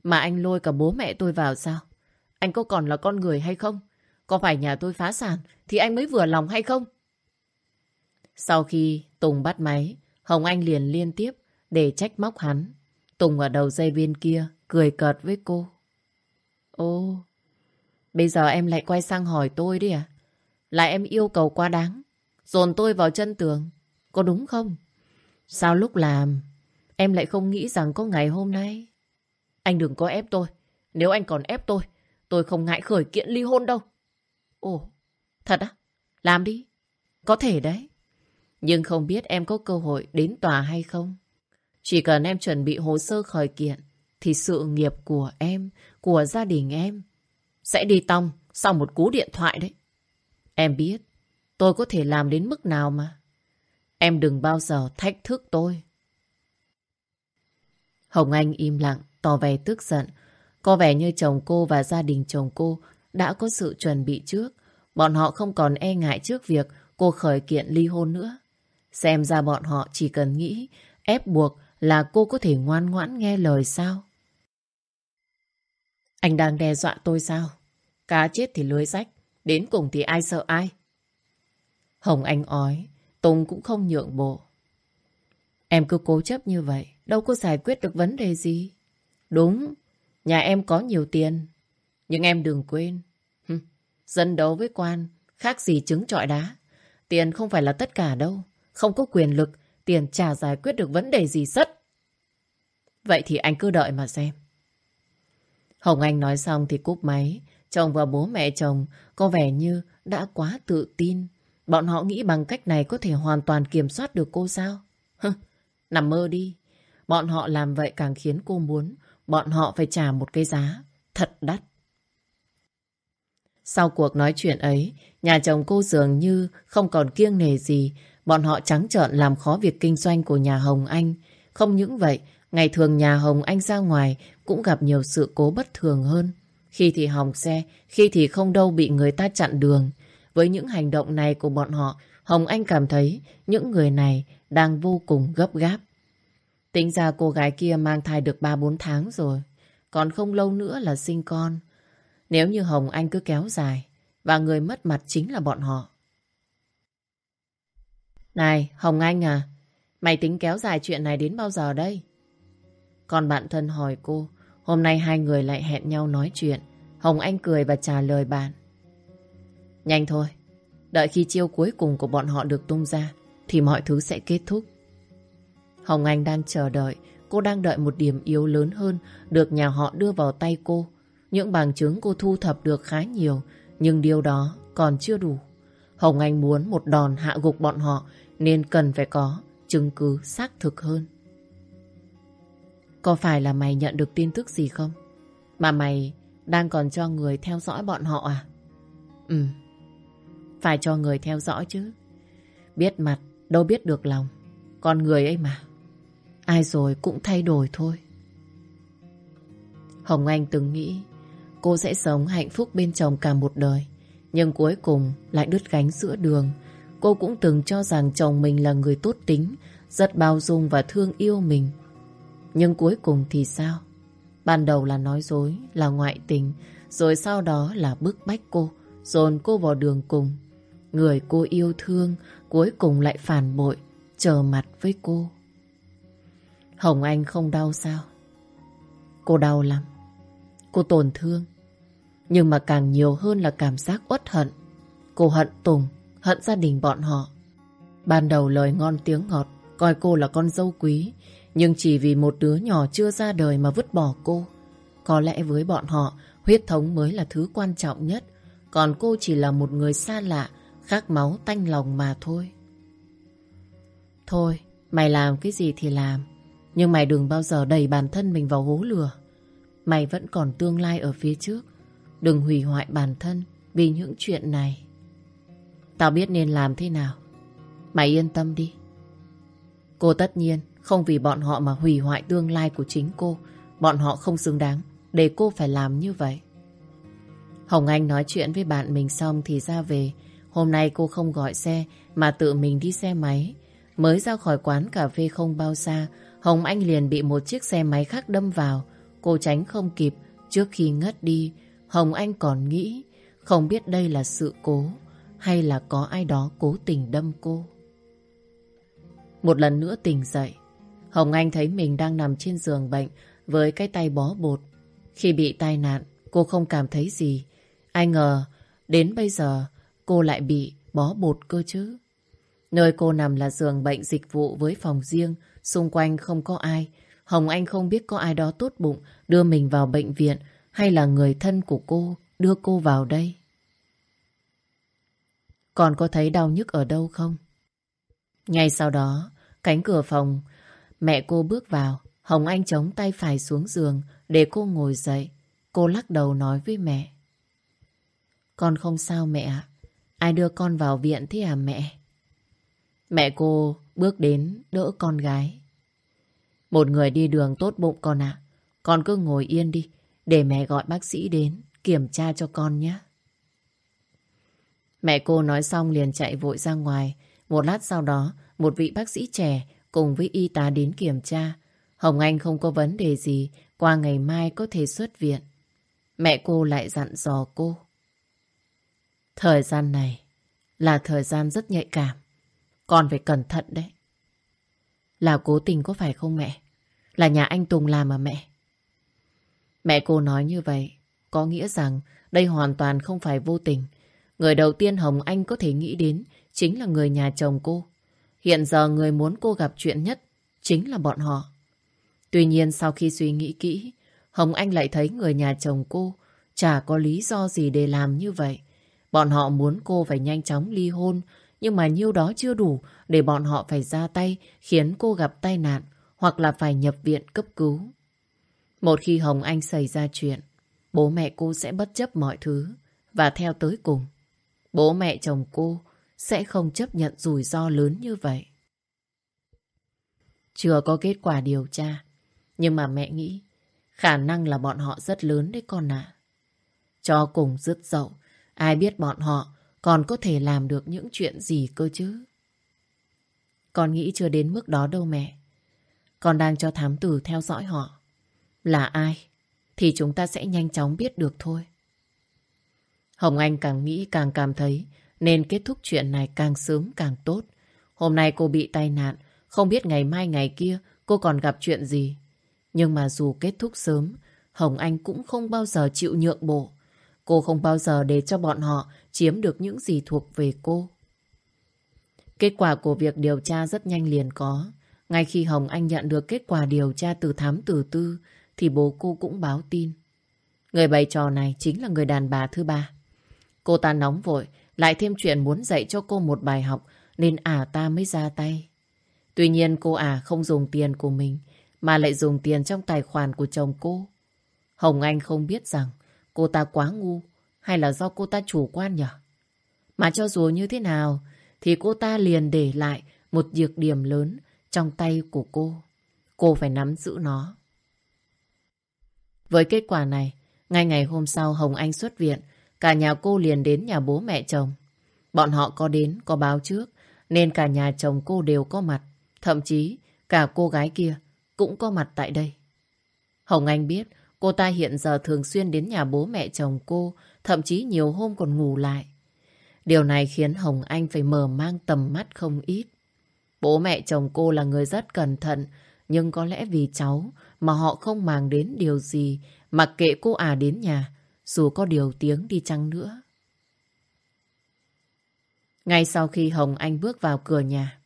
mà anh lôi cả bố mẹ tôi vào sao? Anh có còn là con người hay không? Có phải nhà tôi phá sản thì anh mới vừa lòng hay không? Sau khi Tùng bắt máy, Hồng Anh liền liên tiếp để trách móc hắn. Tùng ở đầu dây bên kia cười cợt với cô. Ô, bây giờ em lại quay sang hỏi tôi đi à? Là em yêu cầu quá đáng, dồn tôi vào chân tường. Có đúng không? Sao lúc làm, em lại không nghĩ rằng có ngày hôm nay? Anh đừng có ép tôi. Nếu anh còn ép tôi, tôi không ngại khởi kiện ly hôn đâu. Ồ, thật á? Làm đi. Có thể đấy. Nhưng không biết em có cơ hội đến tòa hay không? Chỉ cần em chuẩn bị hồ sơ khởi kiện, thì sự nghiệp của em, của gia đình em, sẽ đi tong sau một cú điện thoại đấy. Em biết, tôi có thể làm đến mức nào mà. Em đừng bao giờ thách thức tôi. Hồng Anh im lặng, tỏ vẻ tức giận. Có vẻ như chồng cô và gia đình chồng cô đã có sự chuẩn bị trước. Bọn họ không còn e ngại trước việc cô khởi kiện ly hôn nữa. Xem ra bọn họ chỉ cần nghĩ ép buộc là cô có thể ngoan ngoãn nghe lời sao? Anh đang đe dọa tôi sao? Cá chết thì lưới rách, đến cùng thì ai sợ ai? Hồng Anh ói, Tùng cũng không nhượng bộ. Em cứ cố chấp như vậy, đâu có giải quyết được vấn đề gì. Đúng, nhà em có nhiều tiền, nhưng em đừng quên. Dân đấu với quan, khác gì trứng trọi đá. Tiền không phải là tất cả đâu. Không có quyền lực, tiền chả giải quyết được vấn đề gì sất. Vậy thì anh cứ đợi mà xem. Hồng Anh nói xong thì cúp máy. Chồng và bố mẹ chồng có vẻ như đã quá tự tin. Bọn họ nghĩ bằng cách này có thể hoàn toàn kiểm soát được cô sao? Hừ, nằm mơ đi. Bọn họ làm vậy càng khiến cô muốn bọn họ phải trả một cái giá thật đắt. Sau cuộc nói chuyện ấy, nhà chồng cô dường như không còn kiêng nề gì. Bọn họ trắng trợn làm khó việc kinh doanh của nhà Hồng Anh. Không những vậy, ngày thường nhà Hồng Anh ra ngoài cũng gặp nhiều sự cố bất thường hơn. Khi thì hỏng xe, khi thì không đâu bị người ta chặn đường. Với những hành động này của bọn họ, Hồng Anh cảm thấy những người này đang vô cùng gấp gáp. Tính ra cô gái kia mang thai được 3-4 tháng rồi. Còn không lâu nữa là sinh con. Nếu như Hồng Anh cứ kéo dài, và người mất mặt chính là bọn họ. Này, Hồng Anh à, mày tính kéo dài chuyện này đến bao giờ đây? Còn bạn thân hỏi cô, hôm nay hai người lại hẹn nhau nói chuyện. Hồng Anh cười và trả lời bạn. Nhanh thôi, đợi khi chiêu cuối cùng của bọn họ được tung ra, thì mọi thứ sẽ kết thúc. Hồng Anh đang chờ đợi, cô đang đợi một điểm yếu lớn hơn được nhà họ đưa vào tay cô. Những bằng chứng cô thu thập được khá nhiều, nhưng điều đó còn chưa đủ. Hồng Anh muốn một đòn hạ gục bọn họ nên cần phải có chứng cứ xác thực hơn. Có phải là mày nhận được tin tức gì không? Mà mày đang còn cho người theo dõi bọn họ à? Ừ, phải cho người theo dõi chứ. Biết mặt, đâu biết được lòng. Con người ấy mà. Ai rồi cũng thay đổi thôi. Hồng Anh từng nghĩ cô sẽ sống hạnh phúc bên chồng cả một đời. Nhưng cuối cùng lại đứt gánh giữa đường. Cô cũng từng cho rằng chồng mình là người tốt tính, rất bao dung và thương yêu mình. Nhưng cuối cùng thì sao? Ban đầu là nói dối, là ngoại tình, rồi sau đó là bức bách cô, dồn cô vào đường cùng. Người cô yêu thương, cuối cùng lại phản bội, trở mặt với cô. Hồng Anh không đau sao? Cô đau lắm. Cô tổn thương. Nhưng mà càng nhiều hơn là cảm giác uất hận. Cô hận Tùng, hận gia đình bọn họ. Ban đầu lời ngon tiếng ngọt, coi cô là con dâu quý, nhưng chỉ vì một đứa nhỏ chưa ra đời mà vứt bỏ cô. Có lẽ với bọn họ, huyết thống mới là thứ quan trọng nhất, còn cô chỉ là một người xa lạ, khác máu tanh lòng mà thôi. Thôi, mày làm cái gì thì làm, nhưng mày đừng bao giờ đẩy bản thân mình vào hố lửa. Mày vẫn còn tương lai ở phía trước, đừng hủy hoại bản thân vì những chuyện này. Tao biết nên làm thế nào. Mày yên tâm đi. Cô tất nhiên không vì bọn họ mà hủy hoại tương lai của chính cô. Bọn họ không xứng đáng để cô phải làm như vậy. Hồng Anh nói chuyện với bạn mình xong thì ra về. Hôm nay cô không gọi xe mà tự mình đi xe máy. Mới ra khỏi quán cà phê không bao xa, Hồng Anh liền bị một chiếc xe máy khác đâm vào. Cô tránh không kịp, trước khi ngất đi, Hồng Anh còn nghĩ không biết đây là sự cố hay là có ai đó cố tình đâm cô. Một lần nữa tỉnh dậy, Hồng Anh thấy mình đang nằm trên giường bệnh với cái tay bó bột. Khi bị tai nạn, cô không cảm thấy gì. Ai ngờ, đến bây giờ cô lại bị bó bột cơ chứ. Nơi cô nằm là giường bệnh dịch vụ với phòng riêng, xung quanh không có ai. Hồng Anh không biết có ai đó tốt bụng đưa mình vào bệnh viện hay là người thân của cô đưa cô vào đây. Còn có thấy đau nhức ở đâu không? Ngay sau đó, cánh cửa phòng, mẹ cô bước vào. Hồng Anh chống tay phải xuống giường để cô ngồi dậy. Cô lắc đầu nói với mẹ. Con không sao mẹ ạ. Ai đưa con vào viện thế à mẹ? Mẹ cô bước đến đỡ con gái. Một người đi đường tốt bụng con ạ. Con cứ ngồi yên đi, để mẹ gọi bác sĩ đến kiểm tra cho con nhé. Mẹ cô nói xong liền chạy vội ra ngoài. Một lát sau đó, một vị bác sĩ trẻ cùng với y tá đến kiểm tra. Hồng Anh không có vấn đề gì, qua ngày mai có thể xuất viện. Mẹ cô lại dặn dò cô. Thời gian này là thời gian rất nhạy cảm. Con phải cẩn thận đấy. Là cố tình có phải không mẹ? Là nhà anh Tùng làm à mẹ? Mẹ cô nói như vậy, có nghĩa rằng đây hoàn toàn không phải vô tình. Người đầu tiên Hồng Anh có thể nghĩ đến chính là người nhà chồng cô. Hiện giờ người muốn cô gặp chuyện nhất chính là bọn họ. Tuy nhiên sau khi suy nghĩ kỹ, Hồng Anh lại thấy người nhà chồng cô chả có lý do gì để làm như vậy. Bọn họ muốn cô phải nhanh chóng ly hôn, nhưng mà nhiêu đó chưa đủ để bọn họ phải ra tay khiến cô gặp tai nạn hoặc là phải nhập viện cấp cứu. Một khi Hồng Anh xảy ra chuyện, bố mẹ cô sẽ bất chấp mọi thứ và theo tới cùng. Bố mẹ chồng cô sẽ không chấp nhận rủi ro lớn như vậy. Chưa có kết quả điều tra, nhưng mà mẹ nghĩ khả năng là bọn họ rất lớn đấy con ạ. Cho cùng dứt dậu, ai biết bọn họ còn có thể làm được những chuyện gì cơ chứ? Con nghĩ chưa đến mức đó đâu mẹ. Con đang cho thám tử theo dõi họ. Là ai? Thì chúng ta sẽ nhanh chóng biết được thôi. Hồng Anh càng nghĩ càng cảm thấy nên kết thúc chuyện này càng sớm càng tốt. Hôm nay cô bị tai nạn, không biết ngày mai ngày kia cô còn gặp chuyện gì. Nhưng mà dù kết thúc sớm, Hồng Anh cũng không bao giờ chịu nhượng bộ. Cô không bao giờ để cho bọn họ chiếm được những gì thuộc về cô. Kết quả của việc điều tra rất nhanh liền có. Ngay khi Hồng Anh nhận được kết quả điều tra từ thám tử tư, thì bố cô cũng báo tin. Người bày trò này chính là người đàn bà thứ ba. Cô ta nóng vội, lại thêm chuyện muốn dạy cho cô một bài học, nên ả ta mới ra tay. Tuy nhiên cô ả không dùng tiền của mình, mà lại dùng tiền trong tài khoản của chồng cô. Hồng Anh không biết rằng cô ta quá ngu, hay là do cô ta chủ quan nhỉ? Mà cho dù như thế nào, thì cô ta liền để lại một nhược điểm lớn trong tay của cô. Cô phải nắm giữ nó. Với kết quả này, ngay ngày hôm sau Hồng Anh xuất viện, cả nhà cô liền đến nhà bố mẹ chồng. Bọn họ có đến, có báo trước, nên cả nhà chồng cô đều có mặt. Thậm chí, cả cô gái kia cũng có mặt tại đây. Hồng Anh biết cô ta hiện giờ thường xuyên đến nhà bố mẹ chồng cô, thậm chí nhiều hôm còn ngủ lại. Điều này khiến Hồng Anh phải mở mang tầm mắt không ít. Bố mẹ chồng cô là người rất cẩn thận, nhưng có lẽ vì cháu mà họ không màng đến điều gì, mặc kệ cô à đến nhà, dù có điều tiếng đi chăng nữa. Ngay sau khi Hồng Anh bước vào cửa nhà,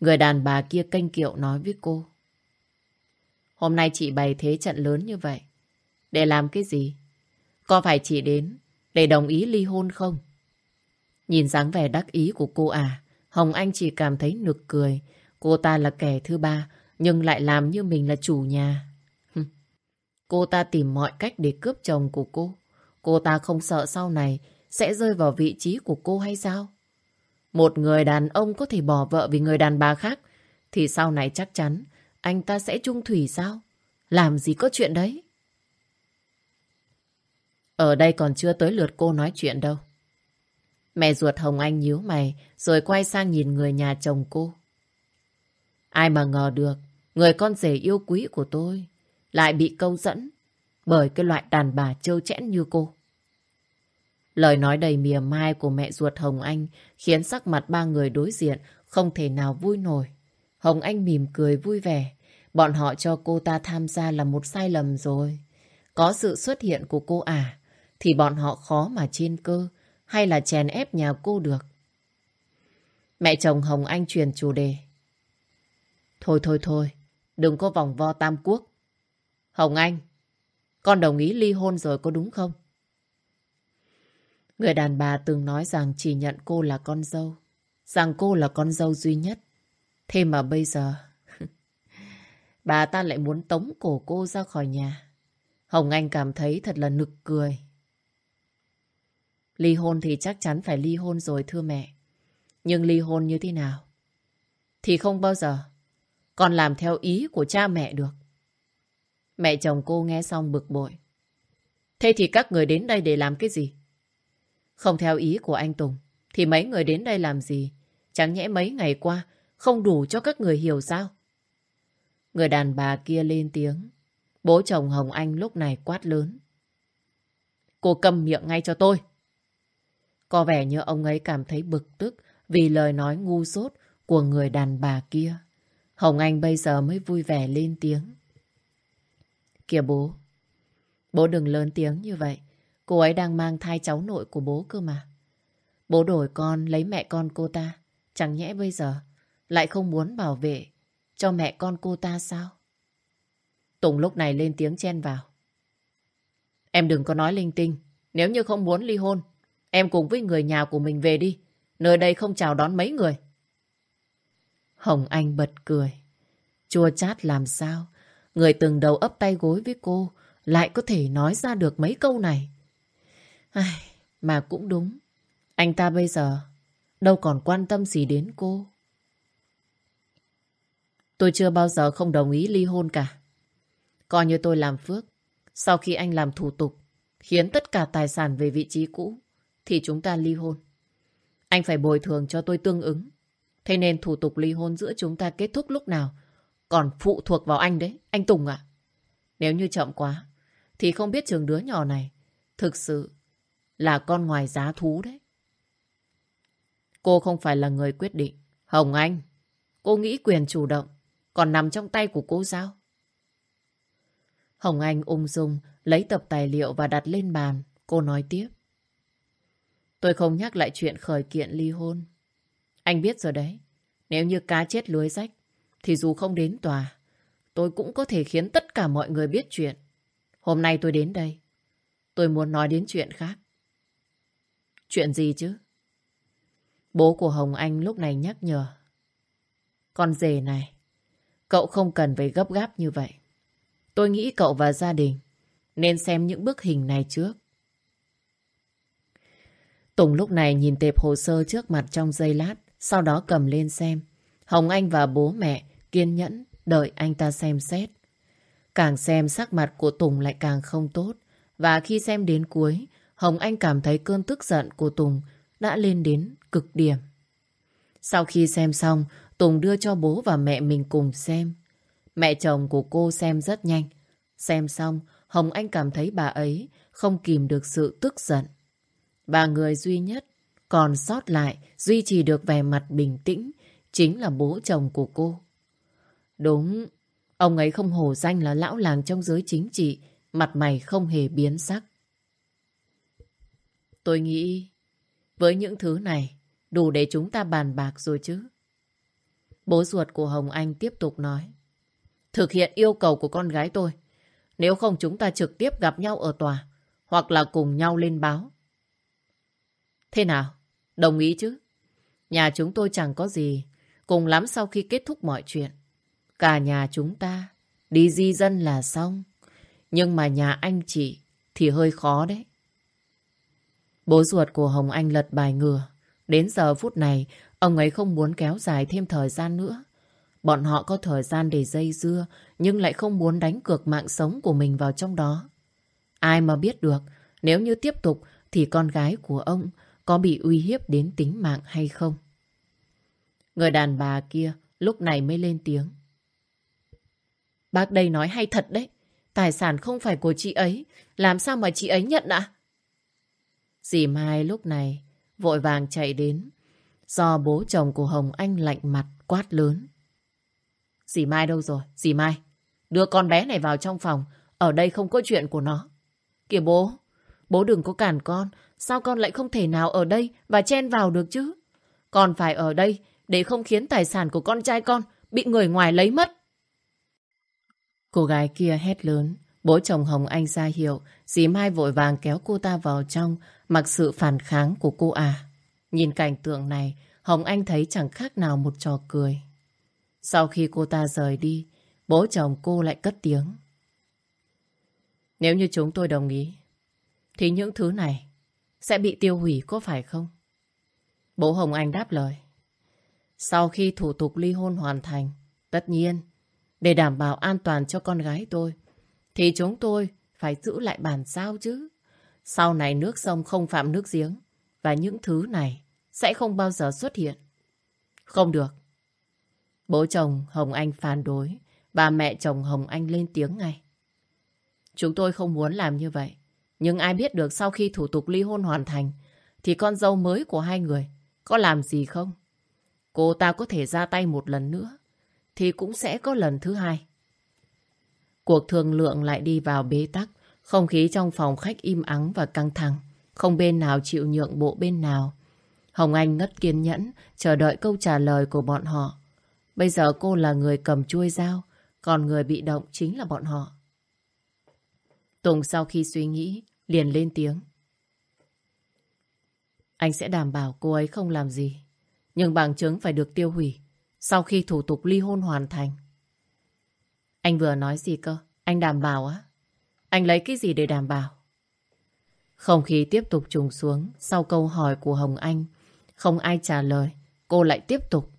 người đàn bà kia kênh kiệu nói với cô. Hôm nay chị bày thế trận lớn như vậy. Để làm cái gì? Có phải chị đến để đồng ý ly hôn không? Nhìn dáng vẻ đắc ý của cô à, Hồng Anh chỉ cảm thấy nực cười. Cô ta là kẻ thứ ba, nhưng lại làm như mình là chủ nhà. cô ta tìm mọi cách để cướp chồng của cô. Cô ta không sợ sau này sẽ rơi vào vị trí của cô hay sao? Một người đàn ông có thể bỏ vợ vì người đàn bà khác, thì sau này chắc chắn anh ta sẽ trung thủy sao? Làm gì có chuyện đấy? Ở đây còn chưa tới lượt cô nói chuyện đâu. Mẹ ruột Hồng Anh nhíu mày rồi quay sang nhìn người nhà chồng cô. Ai mà ngờ được người con rể yêu quý của tôi lại bị câu dẫn bởi cái loại đàn bà trêu chẽn như cô. Lời nói đầy mỉa mai của mẹ ruột Hồng Anh khiến sắc mặt ba người đối diện không thể nào vui nổi. Hồng Anh mỉm cười vui vẻ. Bọn họ cho cô ta tham gia là một sai lầm rồi. Có sự xuất hiện của cô à, thì bọn họ khó mà trên cơ hay là chèn ép nhà cô được. Mẹ chồng Hồng Anh truyền chủ đề. Thôi thôi thôi, đừng có vòng vo tam quốc. Hồng Anh, con đồng ý ly hôn rồi có đúng không? Người đàn bà từng nói rằng chỉ nhận cô là con dâu. Rằng cô là con dâu duy nhất. Thế mà bây giờ... bà ta lại muốn tống cổ cô ra khỏi nhà. Hồng Anh cảm thấy thật là nực cười. Ly hôn thì chắc chắn phải ly hôn rồi, thưa mẹ. Nhưng ly hôn như thế nào? Thì không bao giờ còn làm theo ý của cha mẹ được. Mẹ chồng cô nghe xong bực bội. Thế thì các người đến đây để làm cái gì? Không theo ý của anh Tùng, thì mấy người đến đây làm gì? Chẳng nhẽ mấy ngày qua không đủ cho các người hiểu sao? Người đàn bà kia lên tiếng. Bố chồng Hồng Anh lúc này quát lớn. Cô cầm miệng ngay cho tôi. Có vẻ như ông ấy cảm thấy bực tức vì lời nói ngu dốt của người đàn bà kia. Hồng Anh bây giờ mới vui vẻ lên tiếng. Kìa bố, bố đừng lớn tiếng như vậy. Cô ấy đang mang thai cháu nội của bố cơ mà. Bố đổi con, lấy mẹ con cô ta. Chẳng nhẽ bây giờ lại không muốn bảo vệ cho mẹ con cô ta sao? Tùng lúc này lên tiếng chen vào. Em đừng có nói linh tinh. Nếu như không muốn ly hôn, Em cùng với người nhà của mình về đi. Nơi đây không chào đón mấy người. Hồng Anh bật cười. Chua chát làm sao? Người từng đầu ấp tay gối với cô lại có thể nói ra được mấy câu này. Ai, mà cũng đúng. Anh ta bây giờ đâu còn quan tâm gì đến cô. Tôi chưa bao giờ không đồng ý ly hôn cả. Coi như tôi làm phước. Sau khi anh làm thủ tục, khiến tất cả tài sản về vị trí cũ, thì chúng ta ly hôn. Anh phải bồi thường cho tôi tương ứng. Thế nên thủ tục ly hôn giữa chúng ta kết thúc lúc nào còn phụ thuộc vào anh đấy, anh Tùng ạ. Nếu như chậm quá, thì không biết trường đứa nhỏ này thực sự là con ngoài giá thú đấy. Cô không phải là người quyết định. Hồng Anh, cô nghĩ quyền chủ động còn nằm trong tay của cô sao? Hồng Anh ung dung lấy tập tài liệu và đặt lên bàn. Cô nói tiếp. Tôi không nhắc lại chuyện khởi kiện ly hôn. Anh biết rồi đấy. Nếu như cá chết lưới rách, thì dù không đến tòa, tôi cũng có thể khiến tất cả mọi người biết chuyện. Hôm nay tôi đến đây. Tôi muốn nói đến chuyện khác. Chuyện gì chứ? Bố của Hồng Anh lúc này nhắc nhở. Con rể này, cậu không cần phải gấp gáp như vậy. Tôi nghĩ cậu và gia đình nên xem những bức hình này trước. Tùng lúc này nhìn tệp hồ sơ trước mặt trong giây lát, sau đó cầm lên xem. Hồng Anh và bố mẹ kiên nhẫn đợi anh ta xem xét. Càng xem sắc mặt của Tùng lại càng không tốt. Và khi xem đến cuối, Hồng Anh cảm thấy cơn tức giận của Tùng đã lên đến cực điểm. Sau khi xem xong, Tùng đưa cho bố và mẹ mình cùng xem. Mẹ chồng của cô xem rất nhanh. Xem xong, Hồng Anh cảm thấy bà ấy không kìm được sự tức giận. Bà người duy nhất còn sót lại duy trì được vẻ mặt bình tĩnh chính là bố chồng của cô. Đúng, ông ấy không hổ danh là lão làng trong giới chính trị, mặt mày không hề biến sắc. Tôi nghĩ với những thứ này đủ để chúng ta bàn bạc rồi chứ. Bố ruột của Hồng Anh tiếp tục nói. Thực hiện yêu cầu của con gái tôi. Nếu không chúng ta trực tiếp gặp nhau ở tòa hoặc là cùng nhau lên báo. Thế nào? Đồng ý chứ? Nhà chúng tôi chẳng có gì. Cùng lắm sau khi kết thúc mọi chuyện. Cả nhà chúng ta đi di dân là xong. Nhưng mà nhà anh chị thì hơi khó đấy. Bố ruột của Hồng Anh lật bài ngừa. Đến giờ phút này, ông ấy không muốn kéo dài thêm thời gian nữa. Bọn họ có thời gian để dây dưa, nhưng lại không muốn đánh cược mạng sống của mình vào trong đó. Ai mà biết được, nếu như tiếp tục thì con gái của ông có bị uy hiếp đến tính mạng hay không? Người đàn bà kia lúc này mới lên tiếng. Bác đây nói hay thật đấy. Tài sản không phải của chị ấy. Làm sao mà chị ấy nhận ạ? Dì Mai lúc này vội vàng chạy đến. Do bố chồng của Hồng Anh lạnh mặt quát lớn. Dì Mai đâu rồi? Dì Mai, đưa con bé này vào trong phòng. Ở đây không có chuyện của nó. Kìa bố, bố đừng có cản con. Sao con lại không thể nào ở đây và chen vào được chứ? Con phải ở đây để không khiến tài sản của con trai con bị người ngoài lấy mất. Cô gái kia hét lớn. Bố chồng Hồng Anh ra hiệu. Dì Mai vội vàng kéo cô ta vào trong mặc sự phản kháng của cô à. Nhìn cảnh tượng này, Hồng Anh thấy chẳng khác nào một trò cười. Sau khi cô ta rời đi, bố chồng cô lại cất tiếng. Nếu như chúng tôi đồng ý, thì những thứ này sẽ bị tiêu hủy có phải không? Bố Hồng Anh đáp lời. Sau khi thủ tục ly hôn hoàn thành, tất nhiên, để đảm bảo an toàn cho con gái tôi, thì chúng tôi phải giữ lại bản sao chứ. Sau này nước sông không phạm nước giếng, và những thứ này sẽ không bao giờ xuất hiện. Không được. Bố chồng Hồng Anh phản đối, bà mẹ chồng Hồng Anh lên tiếng ngay. Chúng tôi không muốn làm như vậy. Nhưng ai biết được sau khi thủ tục ly hôn hoàn thành thì con dâu mới của hai người có làm gì không? Cô ta có thể ra tay một lần nữa thì cũng sẽ có lần thứ hai. Cuộc thương lượng lại đi vào bế tắc, không khí trong phòng khách im ắng và căng thẳng, không bên nào chịu nhượng bộ bên nào. Hồng Anh ngất kiên nhẫn, chờ đợi câu trả lời của bọn họ. Bây giờ cô là người cầm chuôi dao, còn người bị động chính là bọn họ. Tùng sau khi suy nghĩ, liền lên tiếng. Anh sẽ đảm bảo cô ấy không làm gì. Nhưng bằng chứng phải được tiêu hủy sau khi thủ tục ly hôn hoàn thành. Anh vừa nói gì cơ? Anh đảm bảo á? Anh lấy cái gì để đảm bảo? Không khí tiếp tục trùng xuống sau câu hỏi của Hồng Anh. Không ai trả lời. Cô lại tiếp tục.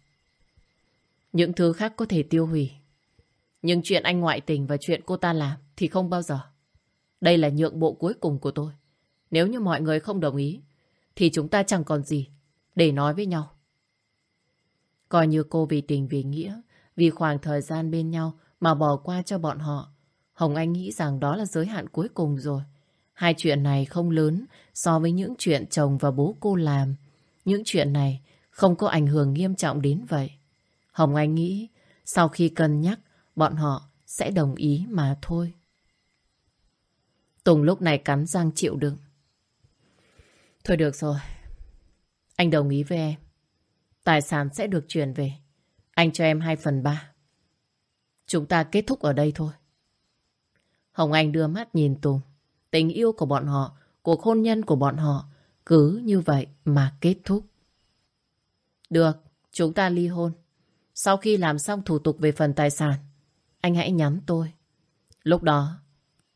Những thứ khác có thể tiêu hủy. Nhưng chuyện anh ngoại tình và chuyện cô ta làm thì không bao giờ. Đây là nhượng bộ cuối cùng của tôi. Nếu như mọi người không đồng ý, thì chúng ta chẳng còn gì để nói với nhau. Coi như cô vì tình vì nghĩa, vì khoảng thời gian bên nhau mà bỏ qua cho bọn họ. Hồng Anh nghĩ rằng đó là giới hạn cuối cùng rồi. Hai chuyện này không lớn so với những chuyện chồng và bố cô làm. Những chuyện này không có ảnh hưởng nghiêm trọng đến vậy. Hồng Anh nghĩ sau khi cân nhắc, bọn họ sẽ đồng ý mà thôi. Tùng lúc này cắn răng chịu đựng. Thôi được rồi. Anh đồng ý với em. Tài sản sẽ được chuyển về. Anh cho em 2 phần 3. Chúng ta kết thúc ở đây thôi. Hồng Anh đưa mắt nhìn Tùng. Tình yêu của bọn họ, cuộc hôn nhân của bọn họ cứ như vậy mà kết thúc. Được, chúng ta ly hôn. Sau khi làm xong thủ tục về phần tài sản, anh hãy nhắn tôi. Lúc đó,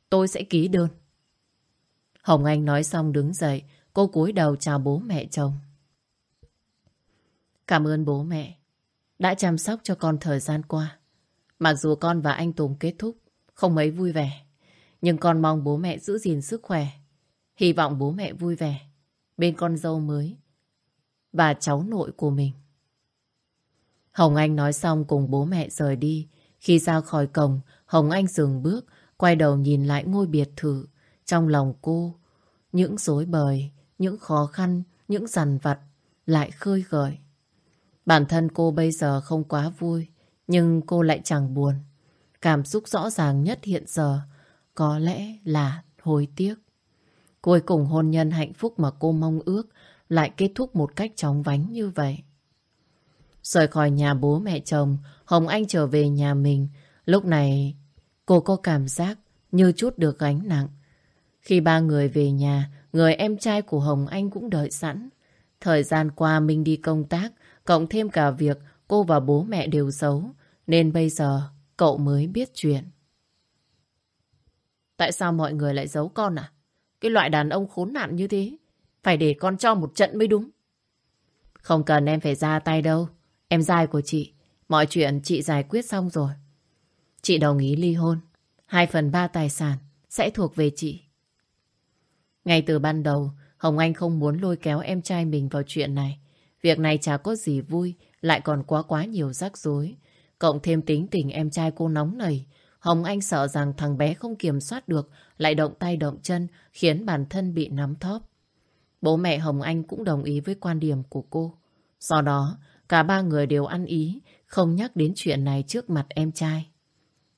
tôi sẽ ký đơn. Hồng Anh nói xong đứng dậy, cô cúi đầu chào bố mẹ chồng. Cảm ơn bố mẹ đã chăm sóc cho con thời gian qua. Mặc dù con và anh Tùng kết thúc không mấy vui vẻ, nhưng con mong bố mẹ giữ gìn sức khỏe. Hy vọng bố mẹ vui vẻ bên con dâu mới và cháu nội của mình. Hồng Anh nói xong cùng bố mẹ rời đi. Khi ra khỏi cổng, Hồng Anh dừng bước, quay đầu nhìn lại ngôi biệt thự. Trong lòng cô, những rối bời, những khó khăn, những dằn vặt lại khơi gợi. Bản thân cô bây giờ không quá vui, nhưng cô lại chẳng buồn. Cảm xúc rõ ràng nhất hiện giờ có lẽ là hối tiếc. Cuối cùng hôn nhân hạnh phúc mà cô mong ước lại kết thúc một cách chóng vánh như vậy. Rời khỏi nhà bố mẹ chồng, Hồng Anh trở về nhà mình. Lúc này cô có cảm giác như chút được gánh nặng. Khi ba người về nhà, người em trai của Hồng Anh cũng đợi sẵn. Thời gian qua Minh đi công tác, cộng thêm cả việc cô và bố mẹ đều xấu nên bây giờ cậu mới biết chuyện. Tại sao mọi người lại giấu con à? Cái loại đàn ông khốn nạn như thế, phải để con cho một trận mới đúng. Không cần em phải ra tay đâu. Em dai của chị, mọi chuyện chị giải quyết xong rồi. Chị đồng ý ly hôn. Hai phần ba tài sản sẽ thuộc về chị. Ngay từ ban đầu, Hồng Anh không muốn lôi kéo em trai mình vào chuyện này. Việc này chả có gì vui, lại còn quá quá nhiều rắc rối. Cộng thêm tính tình em trai cô nóng nảy, Hồng Anh sợ rằng thằng bé không kiểm soát được, lại động tay động chân, khiến bản thân bị nắm thóp. Bố mẹ Hồng Anh cũng đồng ý với quan điểm của cô. Do đó, cả ba người đều ăn ý, không nhắc đến chuyện này trước mặt em trai.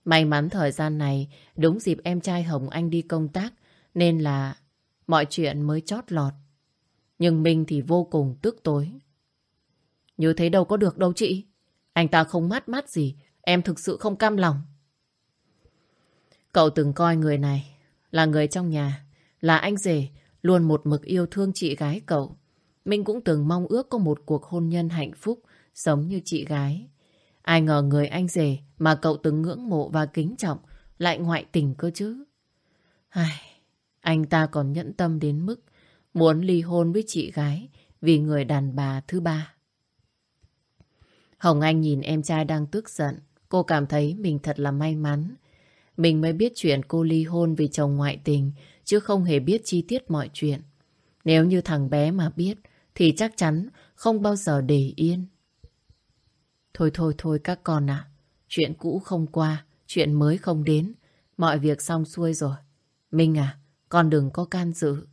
May mắn thời gian này, đúng dịp em trai Hồng Anh đi công tác, nên là mọi chuyện mới chót lọt. Nhưng Minh thì vô cùng tức tối. Như thế đâu có được đâu chị. Anh ta không mát mát gì, em thực sự không cam lòng. Cậu từng coi người này là người trong nhà, là anh rể, luôn một mực yêu thương chị gái cậu. Minh cũng từng mong ước có một cuộc hôn nhân hạnh phúc giống như chị gái. Ai ngờ người anh rể mà cậu từng ngưỡng mộ và kính trọng lại ngoại tình cơ chứ. Ai, anh ta còn nhẫn tâm đến mức muốn ly hôn với chị gái vì người đàn bà thứ ba. Hồng Anh nhìn em trai đang tức giận. Cô cảm thấy mình thật là may mắn. Mình mới biết chuyện cô ly hôn vì chồng ngoại tình, chứ không hề biết chi tiết mọi chuyện. Nếu như thằng bé mà biết, thì chắc chắn không bao giờ để yên. Thôi thôi thôi các con ạ, chuyện cũ không qua, chuyện mới không đến, mọi việc xong xuôi rồi. Minh à, con đừng có can dự.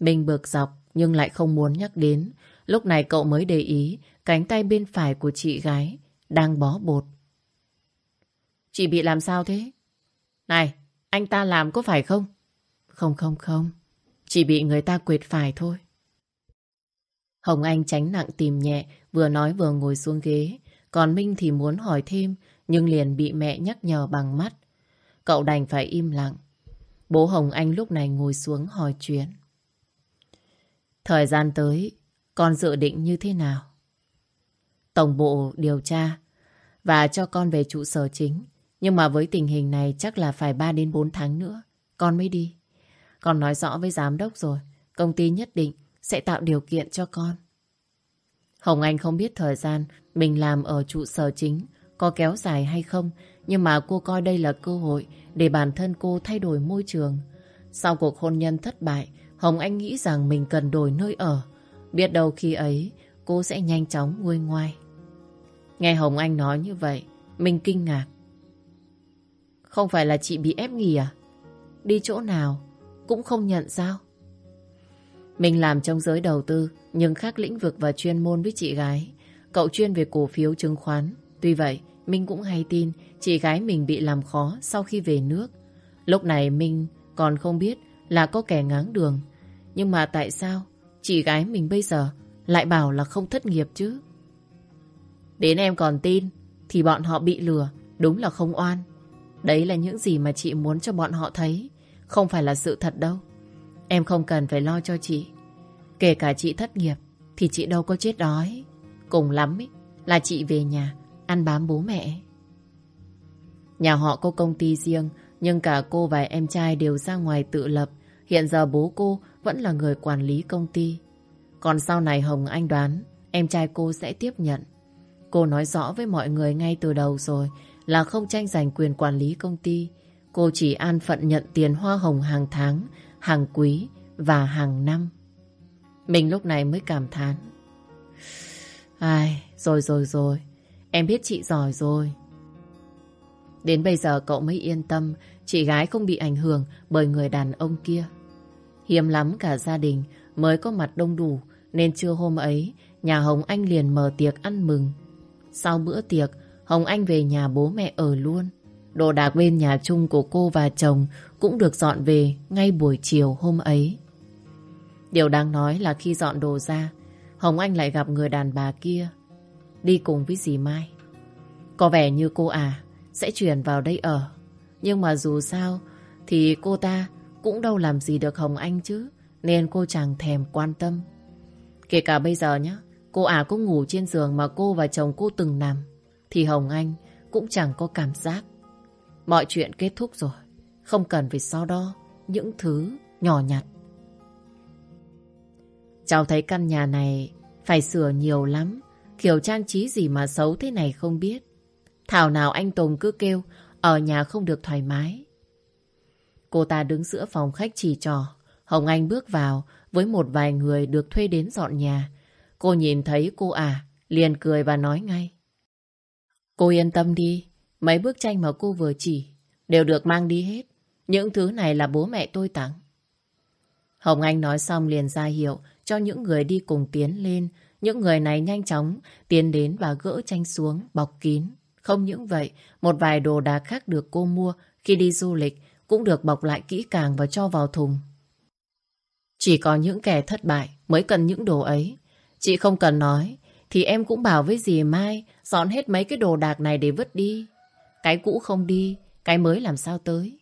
Minh bực dọc nhưng lại không muốn nhắc đến. Lúc này cậu mới để ý cánh tay bên phải của chị gái đang bó bột. Chị bị làm sao thế? Này, anh ta làm có phải không? Không không không, chỉ bị người ta quệt phải thôi. Hồng Anh tránh nặng tìm nhẹ, vừa nói vừa ngồi xuống ghế. Còn Minh thì muốn hỏi thêm, nhưng liền bị mẹ nhắc nhở bằng mắt. Cậu đành phải im lặng. Bố Hồng Anh lúc này ngồi xuống hỏi chuyện. Thời gian tới, con dự định như thế nào? Tổng bộ điều tra và cho con về trụ sở chính. Nhưng mà với tình hình này chắc là phải 3 đến 4 tháng nữa. Con mới đi. Con nói rõ với giám đốc rồi. Công ty nhất định sẽ tạo điều kiện cho con. Hồng Anh không biết thời gian mình làm ở trụ sở chính có kéo dài hay không, nhưng mà cô coi đây là cơ hội để bản thân cô thay đổi môi trường. Sau cuộc hôn nhân thất bại, Hồng Anh nghĩ rằng mình cần đổi nơi ở. Biết đâu khi ấy cô sẽ nhanh chóng nguôi ngoai. Nghe Hồng Anh nói như vậy, mình kinh ngạc. Không phải là chị bị ép nghỉ à? Đi chỗ nào cũng không nhận sao? Mình làm trong giới đầu tư, nhưng khác lĩnh vực và chuyên môn với chị gái. Cậu chuyên về cổ phiếu chứng khoán. Tuy vậy, Minh cũng hay tin chị gái mình bị làm khó sau khi về nước. Lúc này Minh còn không biết là có kẻ ngáng đường. Nhưng mà tại sao chị gái mình bây giờ lại bảo là không thất nghiệp chứ? Đến em còn tin thì bọn họ bị lừa, đúng là không oan. Đấy là những gì mà chị muốn cho bọn họ thấy, không phải là sự thật đâu. Em không cần phải lo cho chị. Kể cả chị thất nghiệp thì chị đâu có chết đói. Cùng lắm ý, là chị về nhà ăn bám bố mẹ. Nhà họ có công ty riêng nhưng cả cô và em trai đều ra ngoài tự lập. Hiện giờ bố cô vẫn là người quản lý công ty. Còn sau này Hồng Anh đoán em trai cô sẽ tiếp nhận. Cô nói rõ với mọi người ngay từ đầu rồi là không tranh giành quyền quản lý công ty. Cô chỉ an phận nhận tiền hoa hồng hàng tháng hàng quý và hàng năm. Mình lúc này mới cảm thán. Ai, rồi rồi rồi, em biết chị giỏi rồi. Đến bây giờ cậu mới yên tâm chị gái không bị ảnh hưởng bởi người đàn ông kia. Hiếm lắm cả gia đình mới có mặt đông đủ nên trưa hôm ấy nhà Hồng Anh liền mở tiệc ăn mừng. Sau bữa tiệc, Hồng Anh về nhà bố mẹ ở luôn. Đồ đạc bên nhà chung của cô và chồng cũng được dọn về ngay buổi chiều hôm ấy. Điều đáng nói là khi dọn đồ ra, Hồng Anh lại gặp người đàn bà kia đi cùng với dì Mai. Có vẻ như cô à sẽ chuyển vào đây ở. Nhưng mà dù sao thì cô ta cũng đâu làm gì được Hồng Anh chứ. Nên cô chẳng thèm quan tâm. Kể cả bây giờ nhé, cô à cũng ngủ trên giường mà cô và chồng cô từng nằm. Thì Hồng Anh cũng chẳng có cảm giác. Mọi chuyện kết thúc rồi. Không cần phải so đo những thứ nhỏ nhặt. Cháu thấy căn nhà này phải sửa nhiều lắm. Kiểu trang trí gì mà xấu thế này không biết. Thảo nào anh Tùng cứ kêu ở nhà không được thoải mái. Cô ta đứng giữa phòng khách chỉ trò. Hồng Anh bước vào với một vài người được thuê đến dọn nhà. Cô nhìn thấy cô à, liền cười và nói ngay. Cô yên tâm đi, mấy bức tranh mà cô vừa chỉ đều được mang đi hết. Những thứ này là bố mẹ tôi tặng. Hồng Anh nói xong liền ra hiệu cho những người đi cùng tiến lên. Những người này nhanh chóng tiến đến và gỡ tranh xuống, bọc kín. Không những vậy, một vài đồ đạc khác được cô mua khi đi du lịch cũng được bọc lại kỹ càng và cho vào thùng. Chỉ có những kẻ thất bại mới cần những đồ ấy. Chị không cần nói, thì em cũng bảo với dì Mai dọn hết mấy cái đồ đạc này để vứt đi. Cái cũ không đi, cái mới làm sao tới.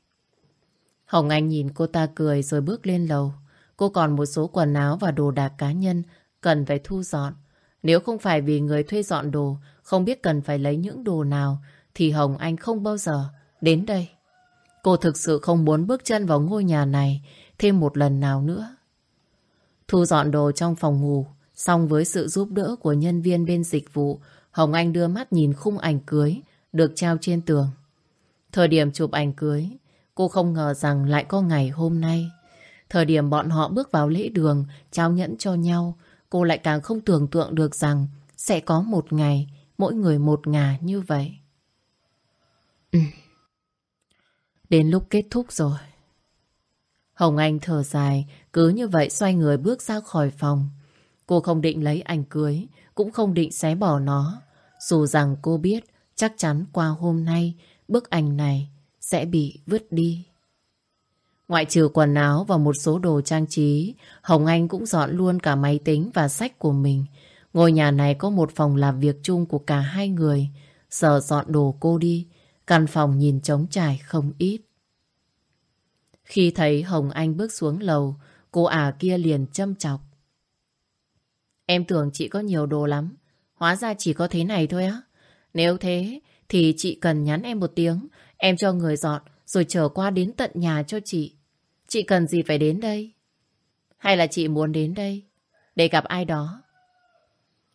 Hồng Anh nhìn cô ta cười rồi bước lên lầu. Cô còn một số quần áo và đồ đạc cá nhân cần phải thu dọn. Nếu không phải vì người thuê dọn đồ, không biết cần phải lấy những đồ nào, thì Hồng Anh không bao giờ đến đây. Cô thực sự không muốn bước chân vào ngôi nhà này thêm một lần nào nữa. Thu dọn đồ trong phòng ngủ, xong với sự giúp đỡ của nhân viên bên dịch vụ, Hồng Anh đưa mắt nhìn khung ảnh cưới được treo trên tường. Thời điểm chụp ảnh cưới, cô không ngờ rằng lại có ngày hôm nay. Thời điểm bọn họ bước vào lễ đường, trao nhẫn cho nhau, cô lại càng không tưởng tượng được rằng sẽ có một ngày, mỗi người một ngà như vậy. Ừ. Đến lúc kết thúc rồi. Hồng Anh thở dài, cứ như vậy xoay người bước ra khỏi phòng. Cô không định lấy ảnh cưới, cũng không định xé bỏ nó. Dù rằng cô biết chắc chắn qua hôm nay bức ảnh này sẽ bị vứt đi. Ngoại trừ quần áo và một số đồ trang trí, Hồng Anh cũng dọn luôn cả máy tính và sách của mình. Ngôi nhà này có một phòng làm việc chung của cả hai người. Giờ dọn đồ cô đi, căn phòng nhìn trống trải không ít. Khi thấy Hồng Anh bước xuống lầu, cô ả kia liền châm chọc. Em tưởng chị có nhiều đồ lắm, hóa ra chỉ có thế này thôi á. Nếu thế, thì chị cần nhắn em một tiếng, em cho người dọn, rồi trở qua đến tận nhà cho chị. Chị cần gì phải đến đây? Hay là chị muốn đến đây để gặp ai đó?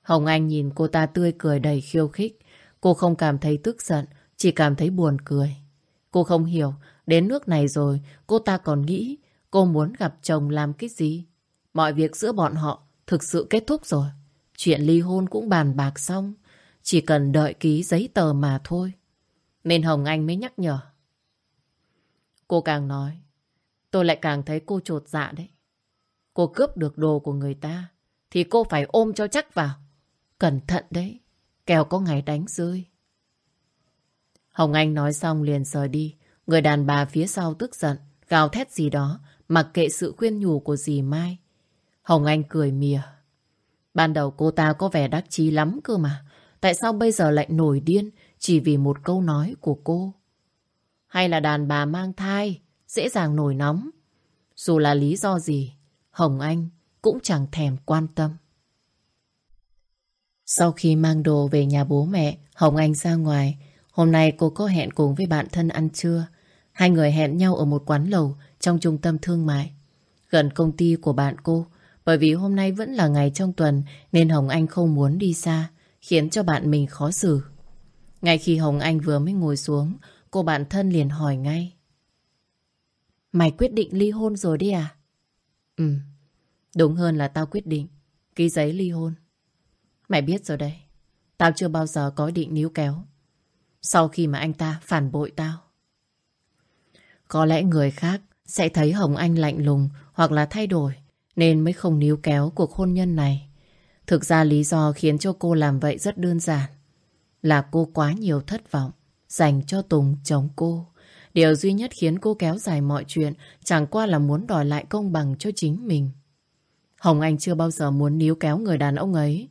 Hồng Anh nhìn cô ta tươi cười đầy khiêu khích. Cô không cảm thấy tức giận, chỉ cảm thấy buồn cười. Cô không hiểu, đến nước này rồi, cô ta còn nghĩ cô muốn gặp chồng làm cái gì. Mọi việc giữa bọn họ thực sự kết thúc rồi. Chuyện ly hôn cũng bàn bạc xong, chỉ cần đợi ký giấy tờ mà thôi. Nên Hồng Anh mới nhắc nhở. Cô càng nói, tôi lại càng thấy cô trột dạ đấy. Cô cướp được đồ của người ta, thì cô phải ôm cho chắc vào. Cẩn thận đấy, kèo có ngày đánh rơi. Hồng Anh nói xong liền rời đi. Người đàn bà phía sau tức giận, gào thét gì đó, mặc kệ sự khuyên nhủ của dì Mai. Hồng Anh cười mỉa. Ban đầu cô ta có vẻ đắc chí lắm cơ mà. Tại sao bây giờ lại nổi điên chỉ vì một câu nói của cô? Hay là đàn bà mang thai, dễ dàng nổi nóng? Dù là lý do gì, Hồng Anh cũng chẳng thèm quan tâm. Sau khi mang đồ về nhà bố mẹ, Hồng Anh ra ngoài. Hôm nay cô có hẹn cùng với bạn thân ăn trưa. Hai người hẹn nhau ở một quán lầu trong trung tâm thương mại. Gần công ty của bạn cô. Bởi vì hôm nay vẫn là ngày trong tuần nên Hồng Anh không muốn đi xa, khiến cho bạn mình khó xử. Ngay khi Hồng Anh vừa mới ngồi xuống, cô bạn thân liền hỏi ngay. Mày quyết định ly hôn rồi đi à? Ừ, đúng hơn là tao quyết định ký giấy ly hôn. Mày biết rồi đấy, tao chưa bao giờ có định níu kéo. Sau khi mà anh ta phản bội tao. Có lẽ người khác sẽ thấy Hồng Anh lạnh lùng hoặc là thay đổi nên mới không níu kéo cuộc hôn nhân này. Thực ra lý do khiến cho cô làm vậy rất đơn giản. Là cô quá nhiều thất vọng, dành cho Tùng chồng cô. Điều duy nhất khiến cô kéo dài mọi chuyện chẳng qua là muốn đòi lại công bằng cho chính mình. Hồng Anh chưa bao giờ muốn níu kéo người đàn ông ấy.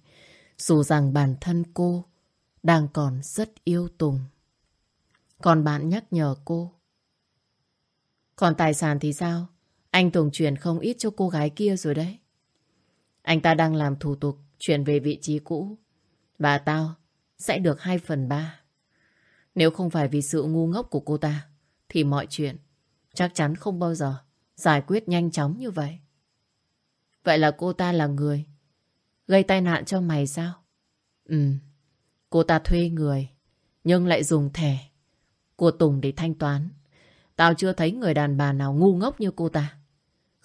Dù rằng bản thân cô đang còn rất yêu Tùng. Còn bạn nhắc nhở cô. Còn tài sản thì sao? Anh Tùng chuyển không ít cho cô gái kia rồi đấy. Anh ta đang làm thủ tục chuyển về vị trí cũ. Và tao sẽ được 2 phần 3. Nếu không phải vì sự ngu ngốc của cô ta, thì mọi chuyện chắc chắn không bao giờ giải quyết nhanh chóng như vậy. Vậy là cô ta là người gây tai nạn cho mày sao? Ừ, cô ta thuê người, nhưng lại dùng thẻ của Tùng để thanh toán. Tao chưa thấy người đàn bà nào ngu ngốc như cô ta.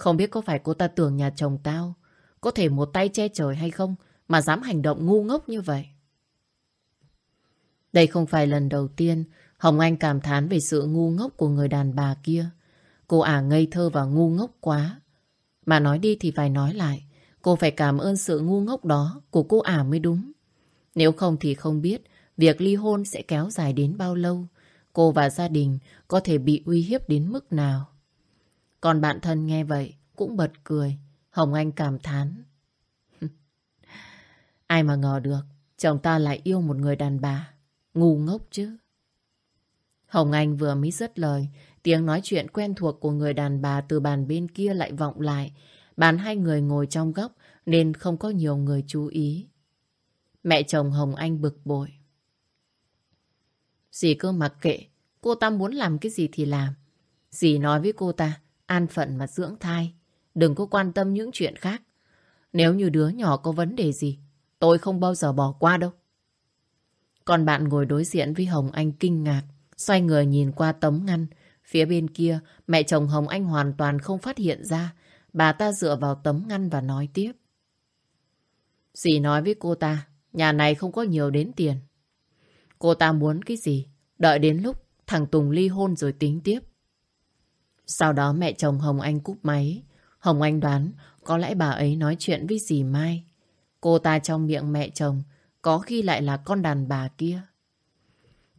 Không biết có phải cô ta tưởng nhà chồng tao có thể một tay che trời hay không mà dám hành động ngu ngốc như vậy. Đây không phải lần đầu tiên Hồng Anh cảm thán về sự ngu ngốc của người đàn bà kia. Cô ả ngây thơ và ngu ngốc quá. Mà nói đi thì phải nói lại. Cô phải cảm ơn sự ngu ngốc đó của cô ả mới đúng. Nếu không thì không biết việc ly hôn sẽ kéo dài đến bao lâu. Cô và gia đình có thể bị uy hiếp đến mức nào. Còn bạn thân nghe vậy cũng bật cười. Hồng Anh cảm thán. Ai mà ngờ được chồng ta lại yêu một người đàn bà. Ngu ngốc chứ. Hồng Anh vừa mới dứt lời, tiếng nói chuyện quen thuộc của người đàn bà từ bàn bên kia lại vọng lại. Bàn hai người ngồi trong góc nên không có nhiều người chú ý. Mẹ chồng Hồng Anh bực bội. Dì cơ mặc kệ, cô ta muốn làm cái gì thì làm. Dì nói với cô ta, an phận mà dưỡng thai. Đừng có quan tâm những chuyện khác. Nếu như đứa nhỏ có vấn đề gì, tôi không bao giờ bỏ qua đâu. Còn bạn ngồi đối diện với Hồng Anh kinh ngạc, xoay người nhìn qua tấm ngăn. Phía bên kia, mẹ chồng Hồng Anh hoàn toàn không phát hiện ra. Bà ta dựa vào tấm ngăn và nói tiếp. Dì nói với cô ta, nhà này không có nhiều đến tiền. Cô ta muốn cái gì? Đợi đến lúc thằng Tùng ly hôn rồi tính tiếp. Sau đó mẹ chồng Hồng Anh cúp máy. Hồng Anh đoán có lẽ bà ấy nói chuyện với dì Mai. Cô ta trong miệng mẹ chồng có khi lại là con đàn bà kia.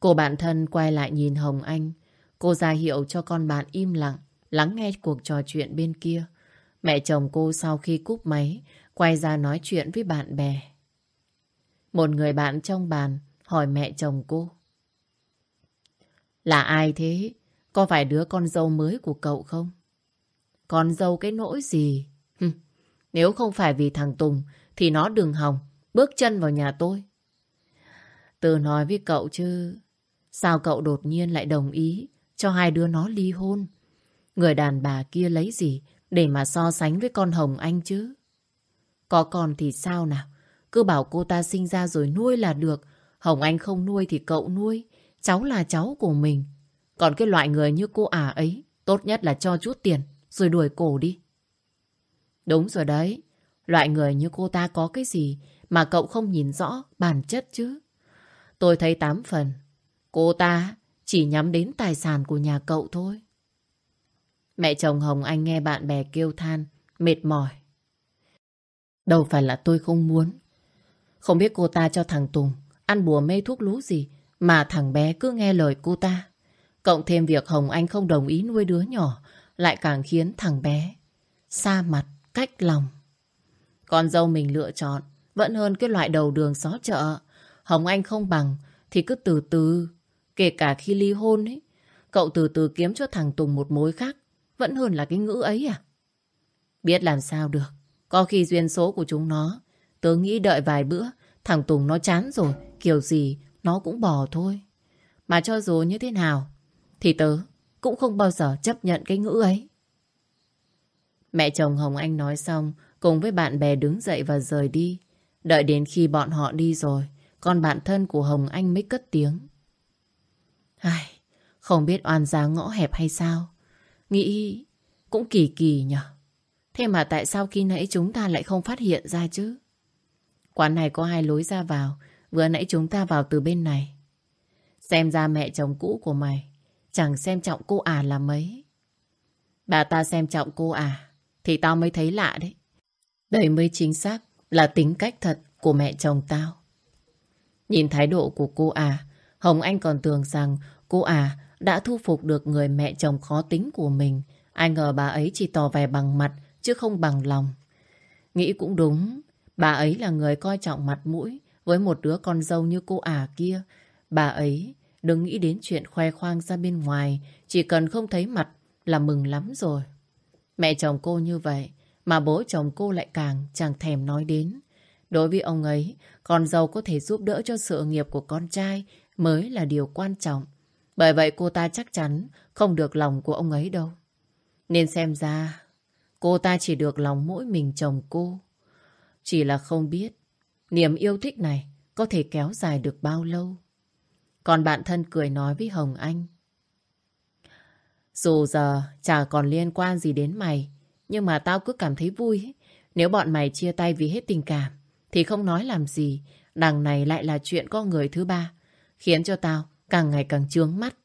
Cô bạn thân quay lại nhìn Hồng Anh. Cô ra hiệu cho con bạn im lặng, lắng nghe cuộc trò chuyện bên kia. Mẹ chồng cô sau khi cúp máy, quay ra nói chuyện với bạn bè. Một người bạn trong bàn hỏi mẹ chồng cô. Là ai thế? Có phải đứa con dâu mới của cậu không? Con dâu cái nỗi gì? Nếu không phải vì thằng Tùng thì nó đừng hòng bước chân vào nhà tôi. Từ nói với cậu chứ, sao cậu đột nhiên lại đồng ý cho hai đứa nó ly hôn? Người đàn bà kia lấy gì để mà so sánh với con Hồng Anh chứ? Có con thì sao nào? Cứ bảo cô ta sinh ra rồi nuôi là được. Hồng Anh không nuôi thì cậu nuôi. Cháu là cháu của mình. Còn cái loại người như cô ả ấy, tốt nhất là cho chút tiền, rồi đuổi cổ đi. Đúng rồi đấy. Loại người như cô ta có cái gì mà cậu không nhìn rõ bản chất chứ. Tôi thấy tám phần. Cô ta chỉ nhắm đến tài sản của nhà cậu thôi. Mẹ chồng Hồng Anh nghe bạn bè kêu than, mệt mỏi. Đâu phải là tôi không muốn. Không biết cô ta cho thằng Tùng ăn bùa mê thuốc lú gì mà thằng bé cứ nghe lời cô ta. Cộng thêm việc Hồng Anh không đồng ý nuôi đứa nhỏ lại càng khiến thằng bé xa mặt, cách lòng. Con dâu mình lựa chọn vẫn hơn cái loại đầu đường xó chợ. Hồng Anh không bằng thì cứ từ từ. Kể cả khi ly hôn ấy, cậu từ từ kiếm cho thằng Tùng một mối khác. Vẫn hơn là cái ngữ ấy à? Biết làm sao được. Có khi duyên số của chúng nó. Tớ nghĩ đợi vài bữa, thằng Tùng nó chán rồi. Kiểu gì nó cũng bỏ thôi. Mà cho dù như thế nào, thì tớ cũng không bao giờ chấp nhận cái ngữ ấy. Mẹ chồng Hồng Anh nói xong, cùng với bạn bè đứng dậy và rời đi. Đợi đến khi bọn họ đi rồi, con bạn thân của Hồng Anh mới cất tiếng. Ai, không biết oan giá ngõ hẹp hay sao. Nghĩ cũng kỳ kỳ nhở. Thế mà tại sao khi nãy chúng ta lại không phát hiện ra chứ? Quán này có hai lối ra vào, vừa nãy chúng ta vào từ bên này. Xem ra mẹ chồng cũ của mày, chẳng xem trọng cô à là mấy. Bà ta xem trọng cô à, thì tao mới thấy lạ đấy. Đây mới chính xác là tính cách thật của mẹ chồng tao. Nhìn thái độ của cô à, Hồng Anh còn tưởng rằng cô à đã thu phục được người mẹ chồng khó tính của mình. Ai ngờ bà ấy chỉ tỏ vẻ bằng mặt chứ không bằng lòng. Nghĩ cũng đúng, bà ấy là người coi trọng mặt mũi với một đứa con dâu như cô à kia. Bà ấy đừng nghĩ đến chuyện khoe khoang ra bên ngoài, chỉ cần không thấy mặt là mừng lắm rồi. Mẹ chồng cô như vậy, mà bố chồng cô lại càng chẳng thèm nói đến. Đối với ông ấy, con dâu có thể giúp đỡ cho sự nghiệp của con trai mới là điều quan trọng. Bởi vậy cô ta chắc chắn không được lòng của ông ấy đâu. Nên xem ra, cô ta chỉ được lòng mỗi mình chồng cô. Chỉ là không biết, niềm yêu thích này có thể kéo dài được bao lâu. Còn bạn thân cười nói với Hồng Anh. Dù giờ chả còn liên quan gì đến mày, nhưng mà tao cứ cảm thấy vui. Nếu bọn mày chia tay vì hết tình cảm, thì không nói làm gì. Đằng này lại là chuyện có người thứ ba, khiến cho tao càng ngày càng trướng mắt.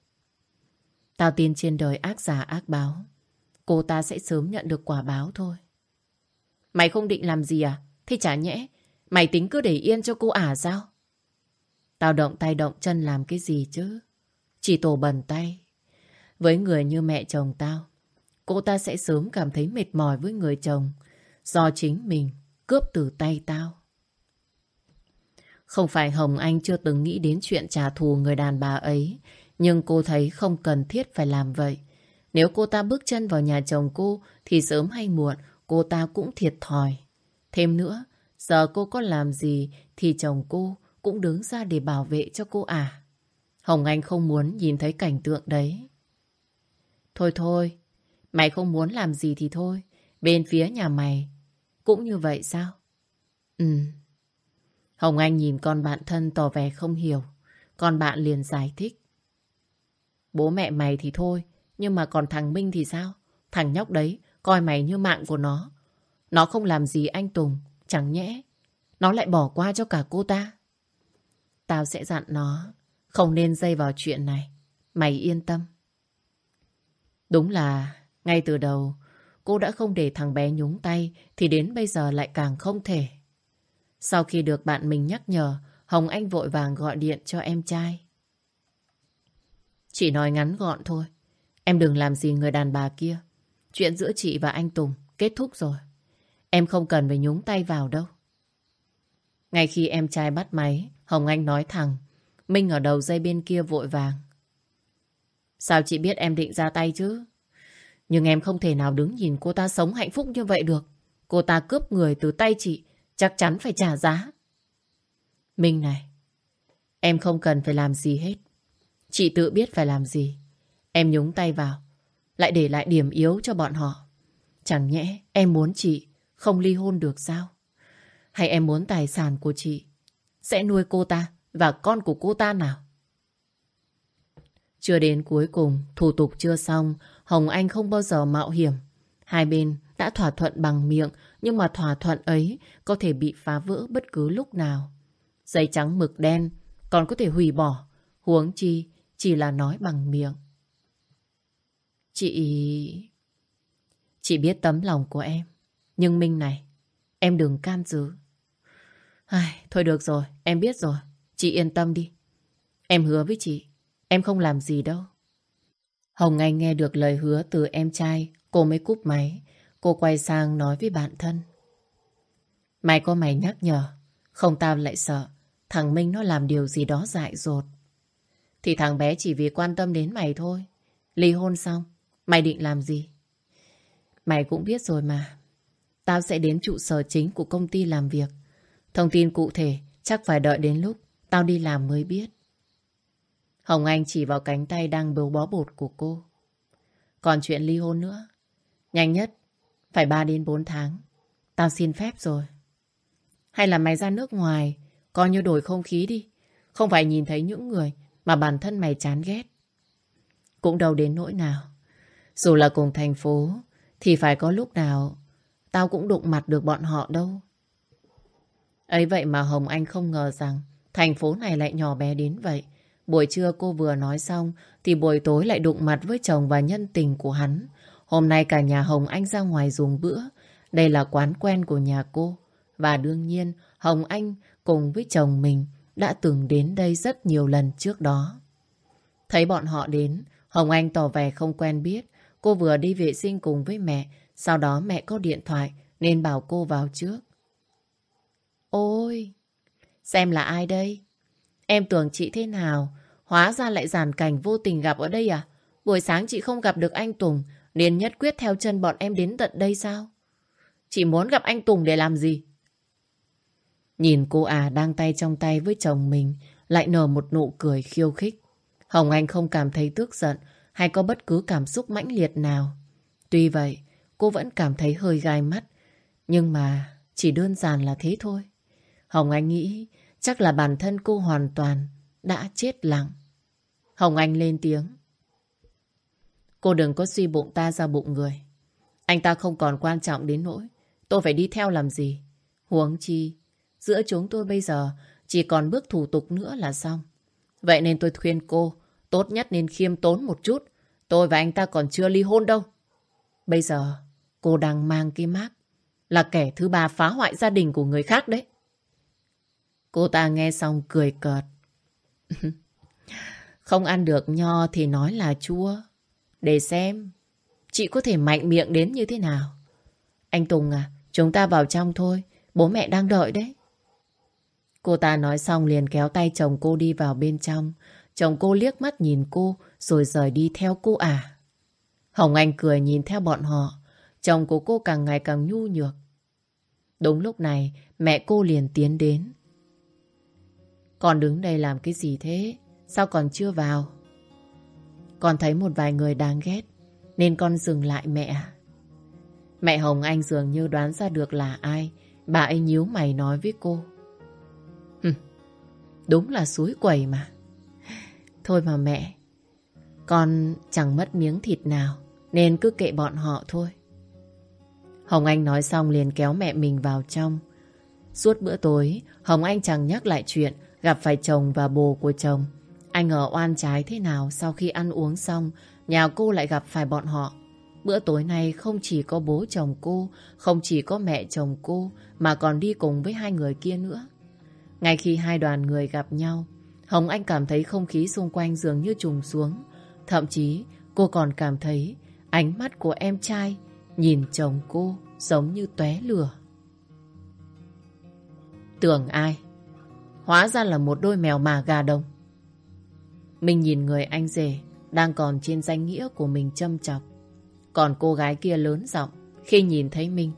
Tao tin trên đời ác giả ác báo. Cô ta sẽ sớm nhận được quả báo thôi. Mày không định làm gì à? Thế chả nhẽ, mày tính cứ để yên cho cô ả sao? Tao động tay động chân làm cái gì chứ? Chỉ tổ bẩn tay. Với người như mẹ chồng tao, cô ta sẽ sớm cảm thấy mệt mỏi với người chồng do chính mình cướp từ tay tao. Không phải Hồng Anh chưa từng nghĩ đến chuyện trả thù người đàn bà ấy, nhưng cô thấy không cần thiết phải làm vậy. Nếu cô ta bước chân vào nhà chồng cô thì sớm hay muộn cô ta cũng thiệt thòi. Thêm nữa, giờ cô có làm gì thì chồng cô cũng đứng ra để bảo vệ cho cô à. Hồng Anh không muốn nhìn thấy cảnh tượng đấy. Thôi thôi, mày không muốn làm gì thì thôi. Bên phía nhà mày cũng như vậy sao? Ừ. Hồng Anh nhìn con bạn thân tỏ vẻ không hiểu. Con bạn liền giải thích. Bố mẹ mày thì thôi, nhưng mà còn thằng Minh thì sao? Thằng nhóc đấy coi mày như mạng của nó. Nó không làm gì anh Tùng, chẳng nhẽ. Nó lại bỏ qua cho cả cô ta. Tao sẽ dặn nó không nên dây vào chuyện này. Mày yên tâm. Đúng là ngay từ đầu cô đã không để thằng bé nhúng tay thì đến bây giờ lại càng không thể. Sau khi được bạn mình nhắc nhở Hồng Anh vội vàng gọi điện cho em trai. Chỉ nói ngắn gọn thôi. Em đừng làm gì người đàn bà kia. Chuyện giữa chị và anh Tùng kết thúc rồi. Em không cần phải nhúng tay vào đâu. Ngay khi em trai bắt máy, Hồng Anh nói thẳng. Minh ở đầu dây bên kia vội vàng. Sao chị biết em định ra tay chứ? Nhưng em không thể nào đứng nhìn cô ta sống hạnh phúc như vậy được. Cô ta cướp người từ tay chị, chắc chắn phải trả giá. Minh này, em không cần phải làm gì hết. Chị tự biết phải làm gì. Em nhúng tay vào, lại để lại điểm yếu cho bọn họ. Chẳng nhẽ em muốn chị không ly hôn được sao? Hay em muốn tài sản của chị sẽ nuôi cô ta và con của cô ta nào? Chưa đến cuối cùng, thủ tục chưa xong, Hồng Anh không bao giờ mạo hiểm. Hai bên đã thỏa thuận bằng miệng, nhưng mà thỏa thuận ấy có thể bị phá vỡ bất cứ lúc nào. Giấy trắng mực đen còn có thể hủy bỏ, huống chi chỉ là nói bằng miệng. Chị... Chị biết tấm lòng của em. Nhưng Minh này, em đừng can dự. Ai, thôi được rồi, em biết rồi. Chị yên tâm đi. Em hứa với chị, em không làm gì đâu. Hồng Anh nghe được lời hứa từ em trai, cô mới cúp máy. Cô quay sang nói với bạn thân. Mày có mày nhắc nhở, không tao lại sợ. Thằng Minh nó làm điều gì đó dại dột. Thì thằng bé chỉ vì quan tâm đến mày thôi. Ly hôn xong, mày định làm gì? Mày cũng biết rồi mà. Tao sẽ đến trụ sở chính của công ty làm việc. Thông tin cụ thể chắc phải đợi đến lúc tao đi làm mới biết. Hồng Anh chỉ vào cánh tay đang bấu bó bột của cô. Còn chuyện ly hôn nữa. Nhanh nhất, phải 3 đến 4 tháng. Tao xin phép rồi. Hay là mày ra nước ngoài, coi như đổi không khí đi. Không phải nhìn thấy những người mà bản thân mày chán ghét. Cũng đâu đến nỗi nào. Dù là cùng thành phố, thì phải có lúc nào tao cũng đụng mặt được bọn họ đâu ấy vậy mà Hồng Anh không ngờ rằng thành phố này lại nhỏ bé đến vậy. Buổi trưa cô vừa nói xong thì buổi tối lại đụng mặt với chồng và nhân tình của hắn. Hôm nay cả nhà Hồng Anh ra ngoài dùng bữa. đây là quán quen của nhà cô. Và đương nhiên Hồng Anh cùng với chồng mình đã từng đến đây rất nhiều lần trước đó. Thấy bọn họ đến, Hồng Anh tỏ vẻ không quen biết. Cô vừa đi vệ sinh cùng với mẹ, sau đó mẹ có điện thoại nên bảo cô vào trước. Ôi, xem là ai đây? Em tưởng chị thế nào? Hóa ra lại giàn cảnh vô tình gặp ở đây à? Buổi sáng chị không gặp được anh Tùng nên nhất quyết theo chân bọn em đến tận đây sao? Chị muốn gặp anh Tùng để làm gì? Nhìn cô à đang tay trong tay với chồng mình lại nở một nụ cười khiêu khích. Hồng Anh không cảm thấy tức giận hay có bất cứ cảm xúc mãnh liệt nào. Tuy vậy, cô vẫn cảm thấy hơi gai mắt. Nhưng mà chỉ đơn giản là thế thôi. Hồng Anh nghĩ chắc là bản thân cô hoàn toàn đã chết lặng. Hồng Anh lên tiếng. Cô đừng có suy bụng ta ra bụng người. Anh ta không còn quan trọng đến nỗi. Tôi phải đi theo làm gì? Huống chi, giữa chúng tôi bây giờ chỉ còn bước thủ tục nữa là xong. Vậy nên tôi khuyên cô, tốt nhất nên khiêm tốn một chút. Tôi và anh ta còn chưa ly hôn đâu. Bây giờ, cô đang mang cái mác là kẻ thứ ba phá hoại gia đình của người khác đấy. Cô ta nghe xong cười cợt. Không ăn được nho thì nói là chua. Để xem, chị có thể mạnh miệng đến như thế nào. Anh Tùng à, chúng ta vào trong thôi. Bố mẹ đang đợi đấy. Cô ta nói xong liền kéo tay chồng cô đi vào bên trong. Chồng cô liếc mắt nhìn cô rồi rời đi theo cô à. Hồng Anh cười nhìn theo bọn họ. Chồng của cô càng ngày càng nhu nhược. Đúng lúc này mẹ cô liền tiến đến. Con đứng đây làm cái gì thế? Sao còn chưa vào? Con thấy một vài người đáng ghét nên con dừng lại mẹ Mẹ Hồng Anh dường như đoán ra được là ai. Bà ấy nhíu mày nói với cô. Đúng là suối quẩy mà. Thôi mà mẹ, con chẳng mất miếng thịt nào, nên cứ kệ bọn họ thôi. Hồng Anh nói xong liền kéo mẹ mình vào trong. Suốt bữa tối, Hồng Anh chẳng nhắc lại chuyện gặp phải chồng và bồ của chồng. Anh ở oan trái thế nào sau khi ăn uống xong, nhà cô lại gặp phải bọn họ. Bữa tối nay không chỉ có bố chồng cô, không chỉ có mẹ chồng cô, mà còn đi cùng với hai người kia nữa. Ngay khi hai đoàn người gặp nhau, Hồng Anh cảm thấy không khí xung quanh dường như trùng xuống. Thậm chí cô còn cảm thấy ánh mắt của em trai nhìn chồng cô giống như tóe lửa. Tưởng ai? Hóa ra là một đôi mèo mà gà đồng. Mình nhìn người anh rể đang còn trên danh nghĩa của mình châm chọc. Còn cô gái kia lớn giọng khi nhìn thấy Minh.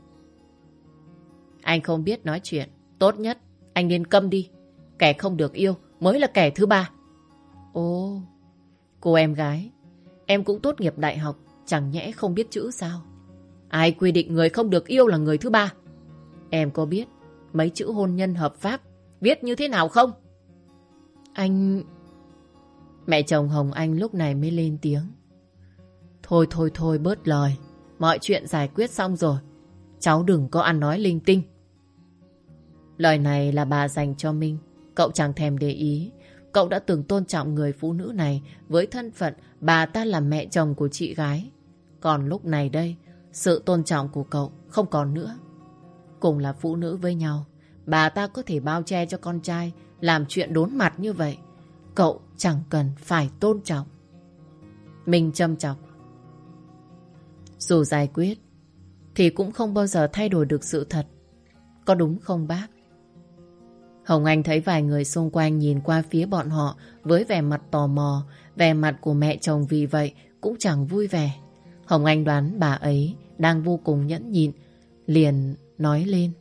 Anh không biết nói chuyện. Tốt nhất anh nên câm đi. Kẻ không được yêu mới là kẻ thứ ba. Ồ, cô em gái, em cũng tốt nghiệp đại học, chẳng nhẽ không biết chữ sao? Ai quy định người không được yêu là người thứ ba? Em có biết mấy chữ hôn nhân hợp pháp biết như thế nào không? Anh... Mẹ chồng Hồng Anh lúc này mới lên tiếng. Thôi thôi thôi bớt lời. Mọi chuyện giải quyết xong rồi. Cháu đừng có ăn nói linh tinh. Lời này là bà dành cho Minh. Cậu chẳng thèm để ý. Cậu đã từng tôn trọng người phụ nữ này với thân phận bà ta là mẹ chồng của chị gái. Còn lúc này đây, sự tôn trọng của cậu không còn nữa. Cùng là phụ nữ với nhau, bà ta có thể bao che cho con trai làm chuyện đốn mặt như vậy. Cậu chẳng cần phải tôn trọng. mình châm chọc. Dù giải quyết, thì cũng không bao giờ thay đổi được sự thật. Có đúng không bác? Hồng Anh thấy vài người xung quanh nhìn qua phía bọn họ với vẻ mặt tò mò, vẻ mặt của mẹ chồng vì vậy cũng chẳng vui vẻ. Hồng Anh đoán bà ấy đang vô cùng nhẫn nhịn, liền nói lên.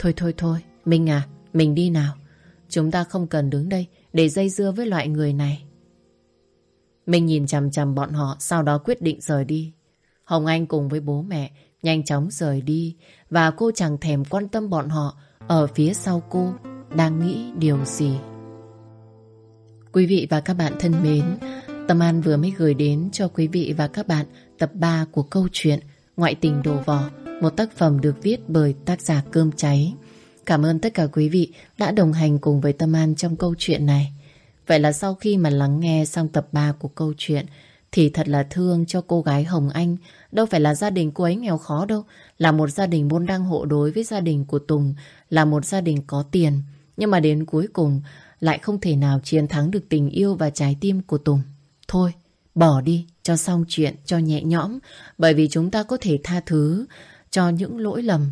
Thôi thôi thôi, Minh à, mình đi nào. Chúng ta không cần đứng đây để dây dưa với loại người này. Minh nhìn chằm chằm bọn họ, sau đó quyết định rời đi. Hồng Anh cùng với bố mẹ nhanh chóng rời đi và cô chẳng thèm quan tâm bọn họ ở phía sau cô đang nghĩ điều gì. Quý vị và các bạn thân mến, Tâm An vừa mới gửi đến cho quý vị và các bạn tập 3 của câu chuyện Ngoại tình đồ vò một tác phẩm được viết bởi tác giả Cơm Cháy. Cảm ơn tất cả quý vị đã đồng hành cùng với Tâm An trong câu chuyện này. Vậy là sau khi mà lắng nghe xong tập 3 của câu chuyện thì thật là thương cho cô gái Hồng Anh. Đâu phải là gia đình cô ấy nghèo khó đâu. Là một gia đình buôn đăng hộ đối với gia đình của Tùng. Là một gia đình có tiền. Nhưng mà đến cuối cùng lại không thể nào chiến thắng được tình yêu và trái tim của Tùng. Thôi, bỏ đi cho xong chuyện, cho nhẹ nhõm. Bởi vì chúng ta có thể tha thứ cho những lỗi lầm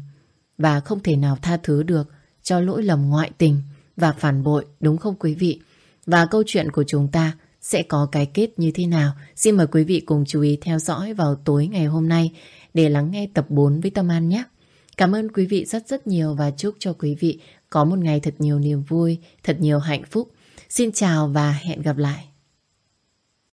và không thể nào tha thứ được cho lỗi lầm ngoại tình và phản bội, đúng không quý vị? Và câu chuyện của chúng ta sẽ có cái kết như thế nào? Xin mời quý vị cùng chú ý theo dõi vào tối ngày hôm nay để lắng nghe tập 4 với Tâm An nhé. Cảm ơn quý vị rất rất nhiều và chúc cho quý vị có một ngày thật nhiều niềm vui, thật nhiều hạnh phúc. Xin chào và hẹn gặp lại.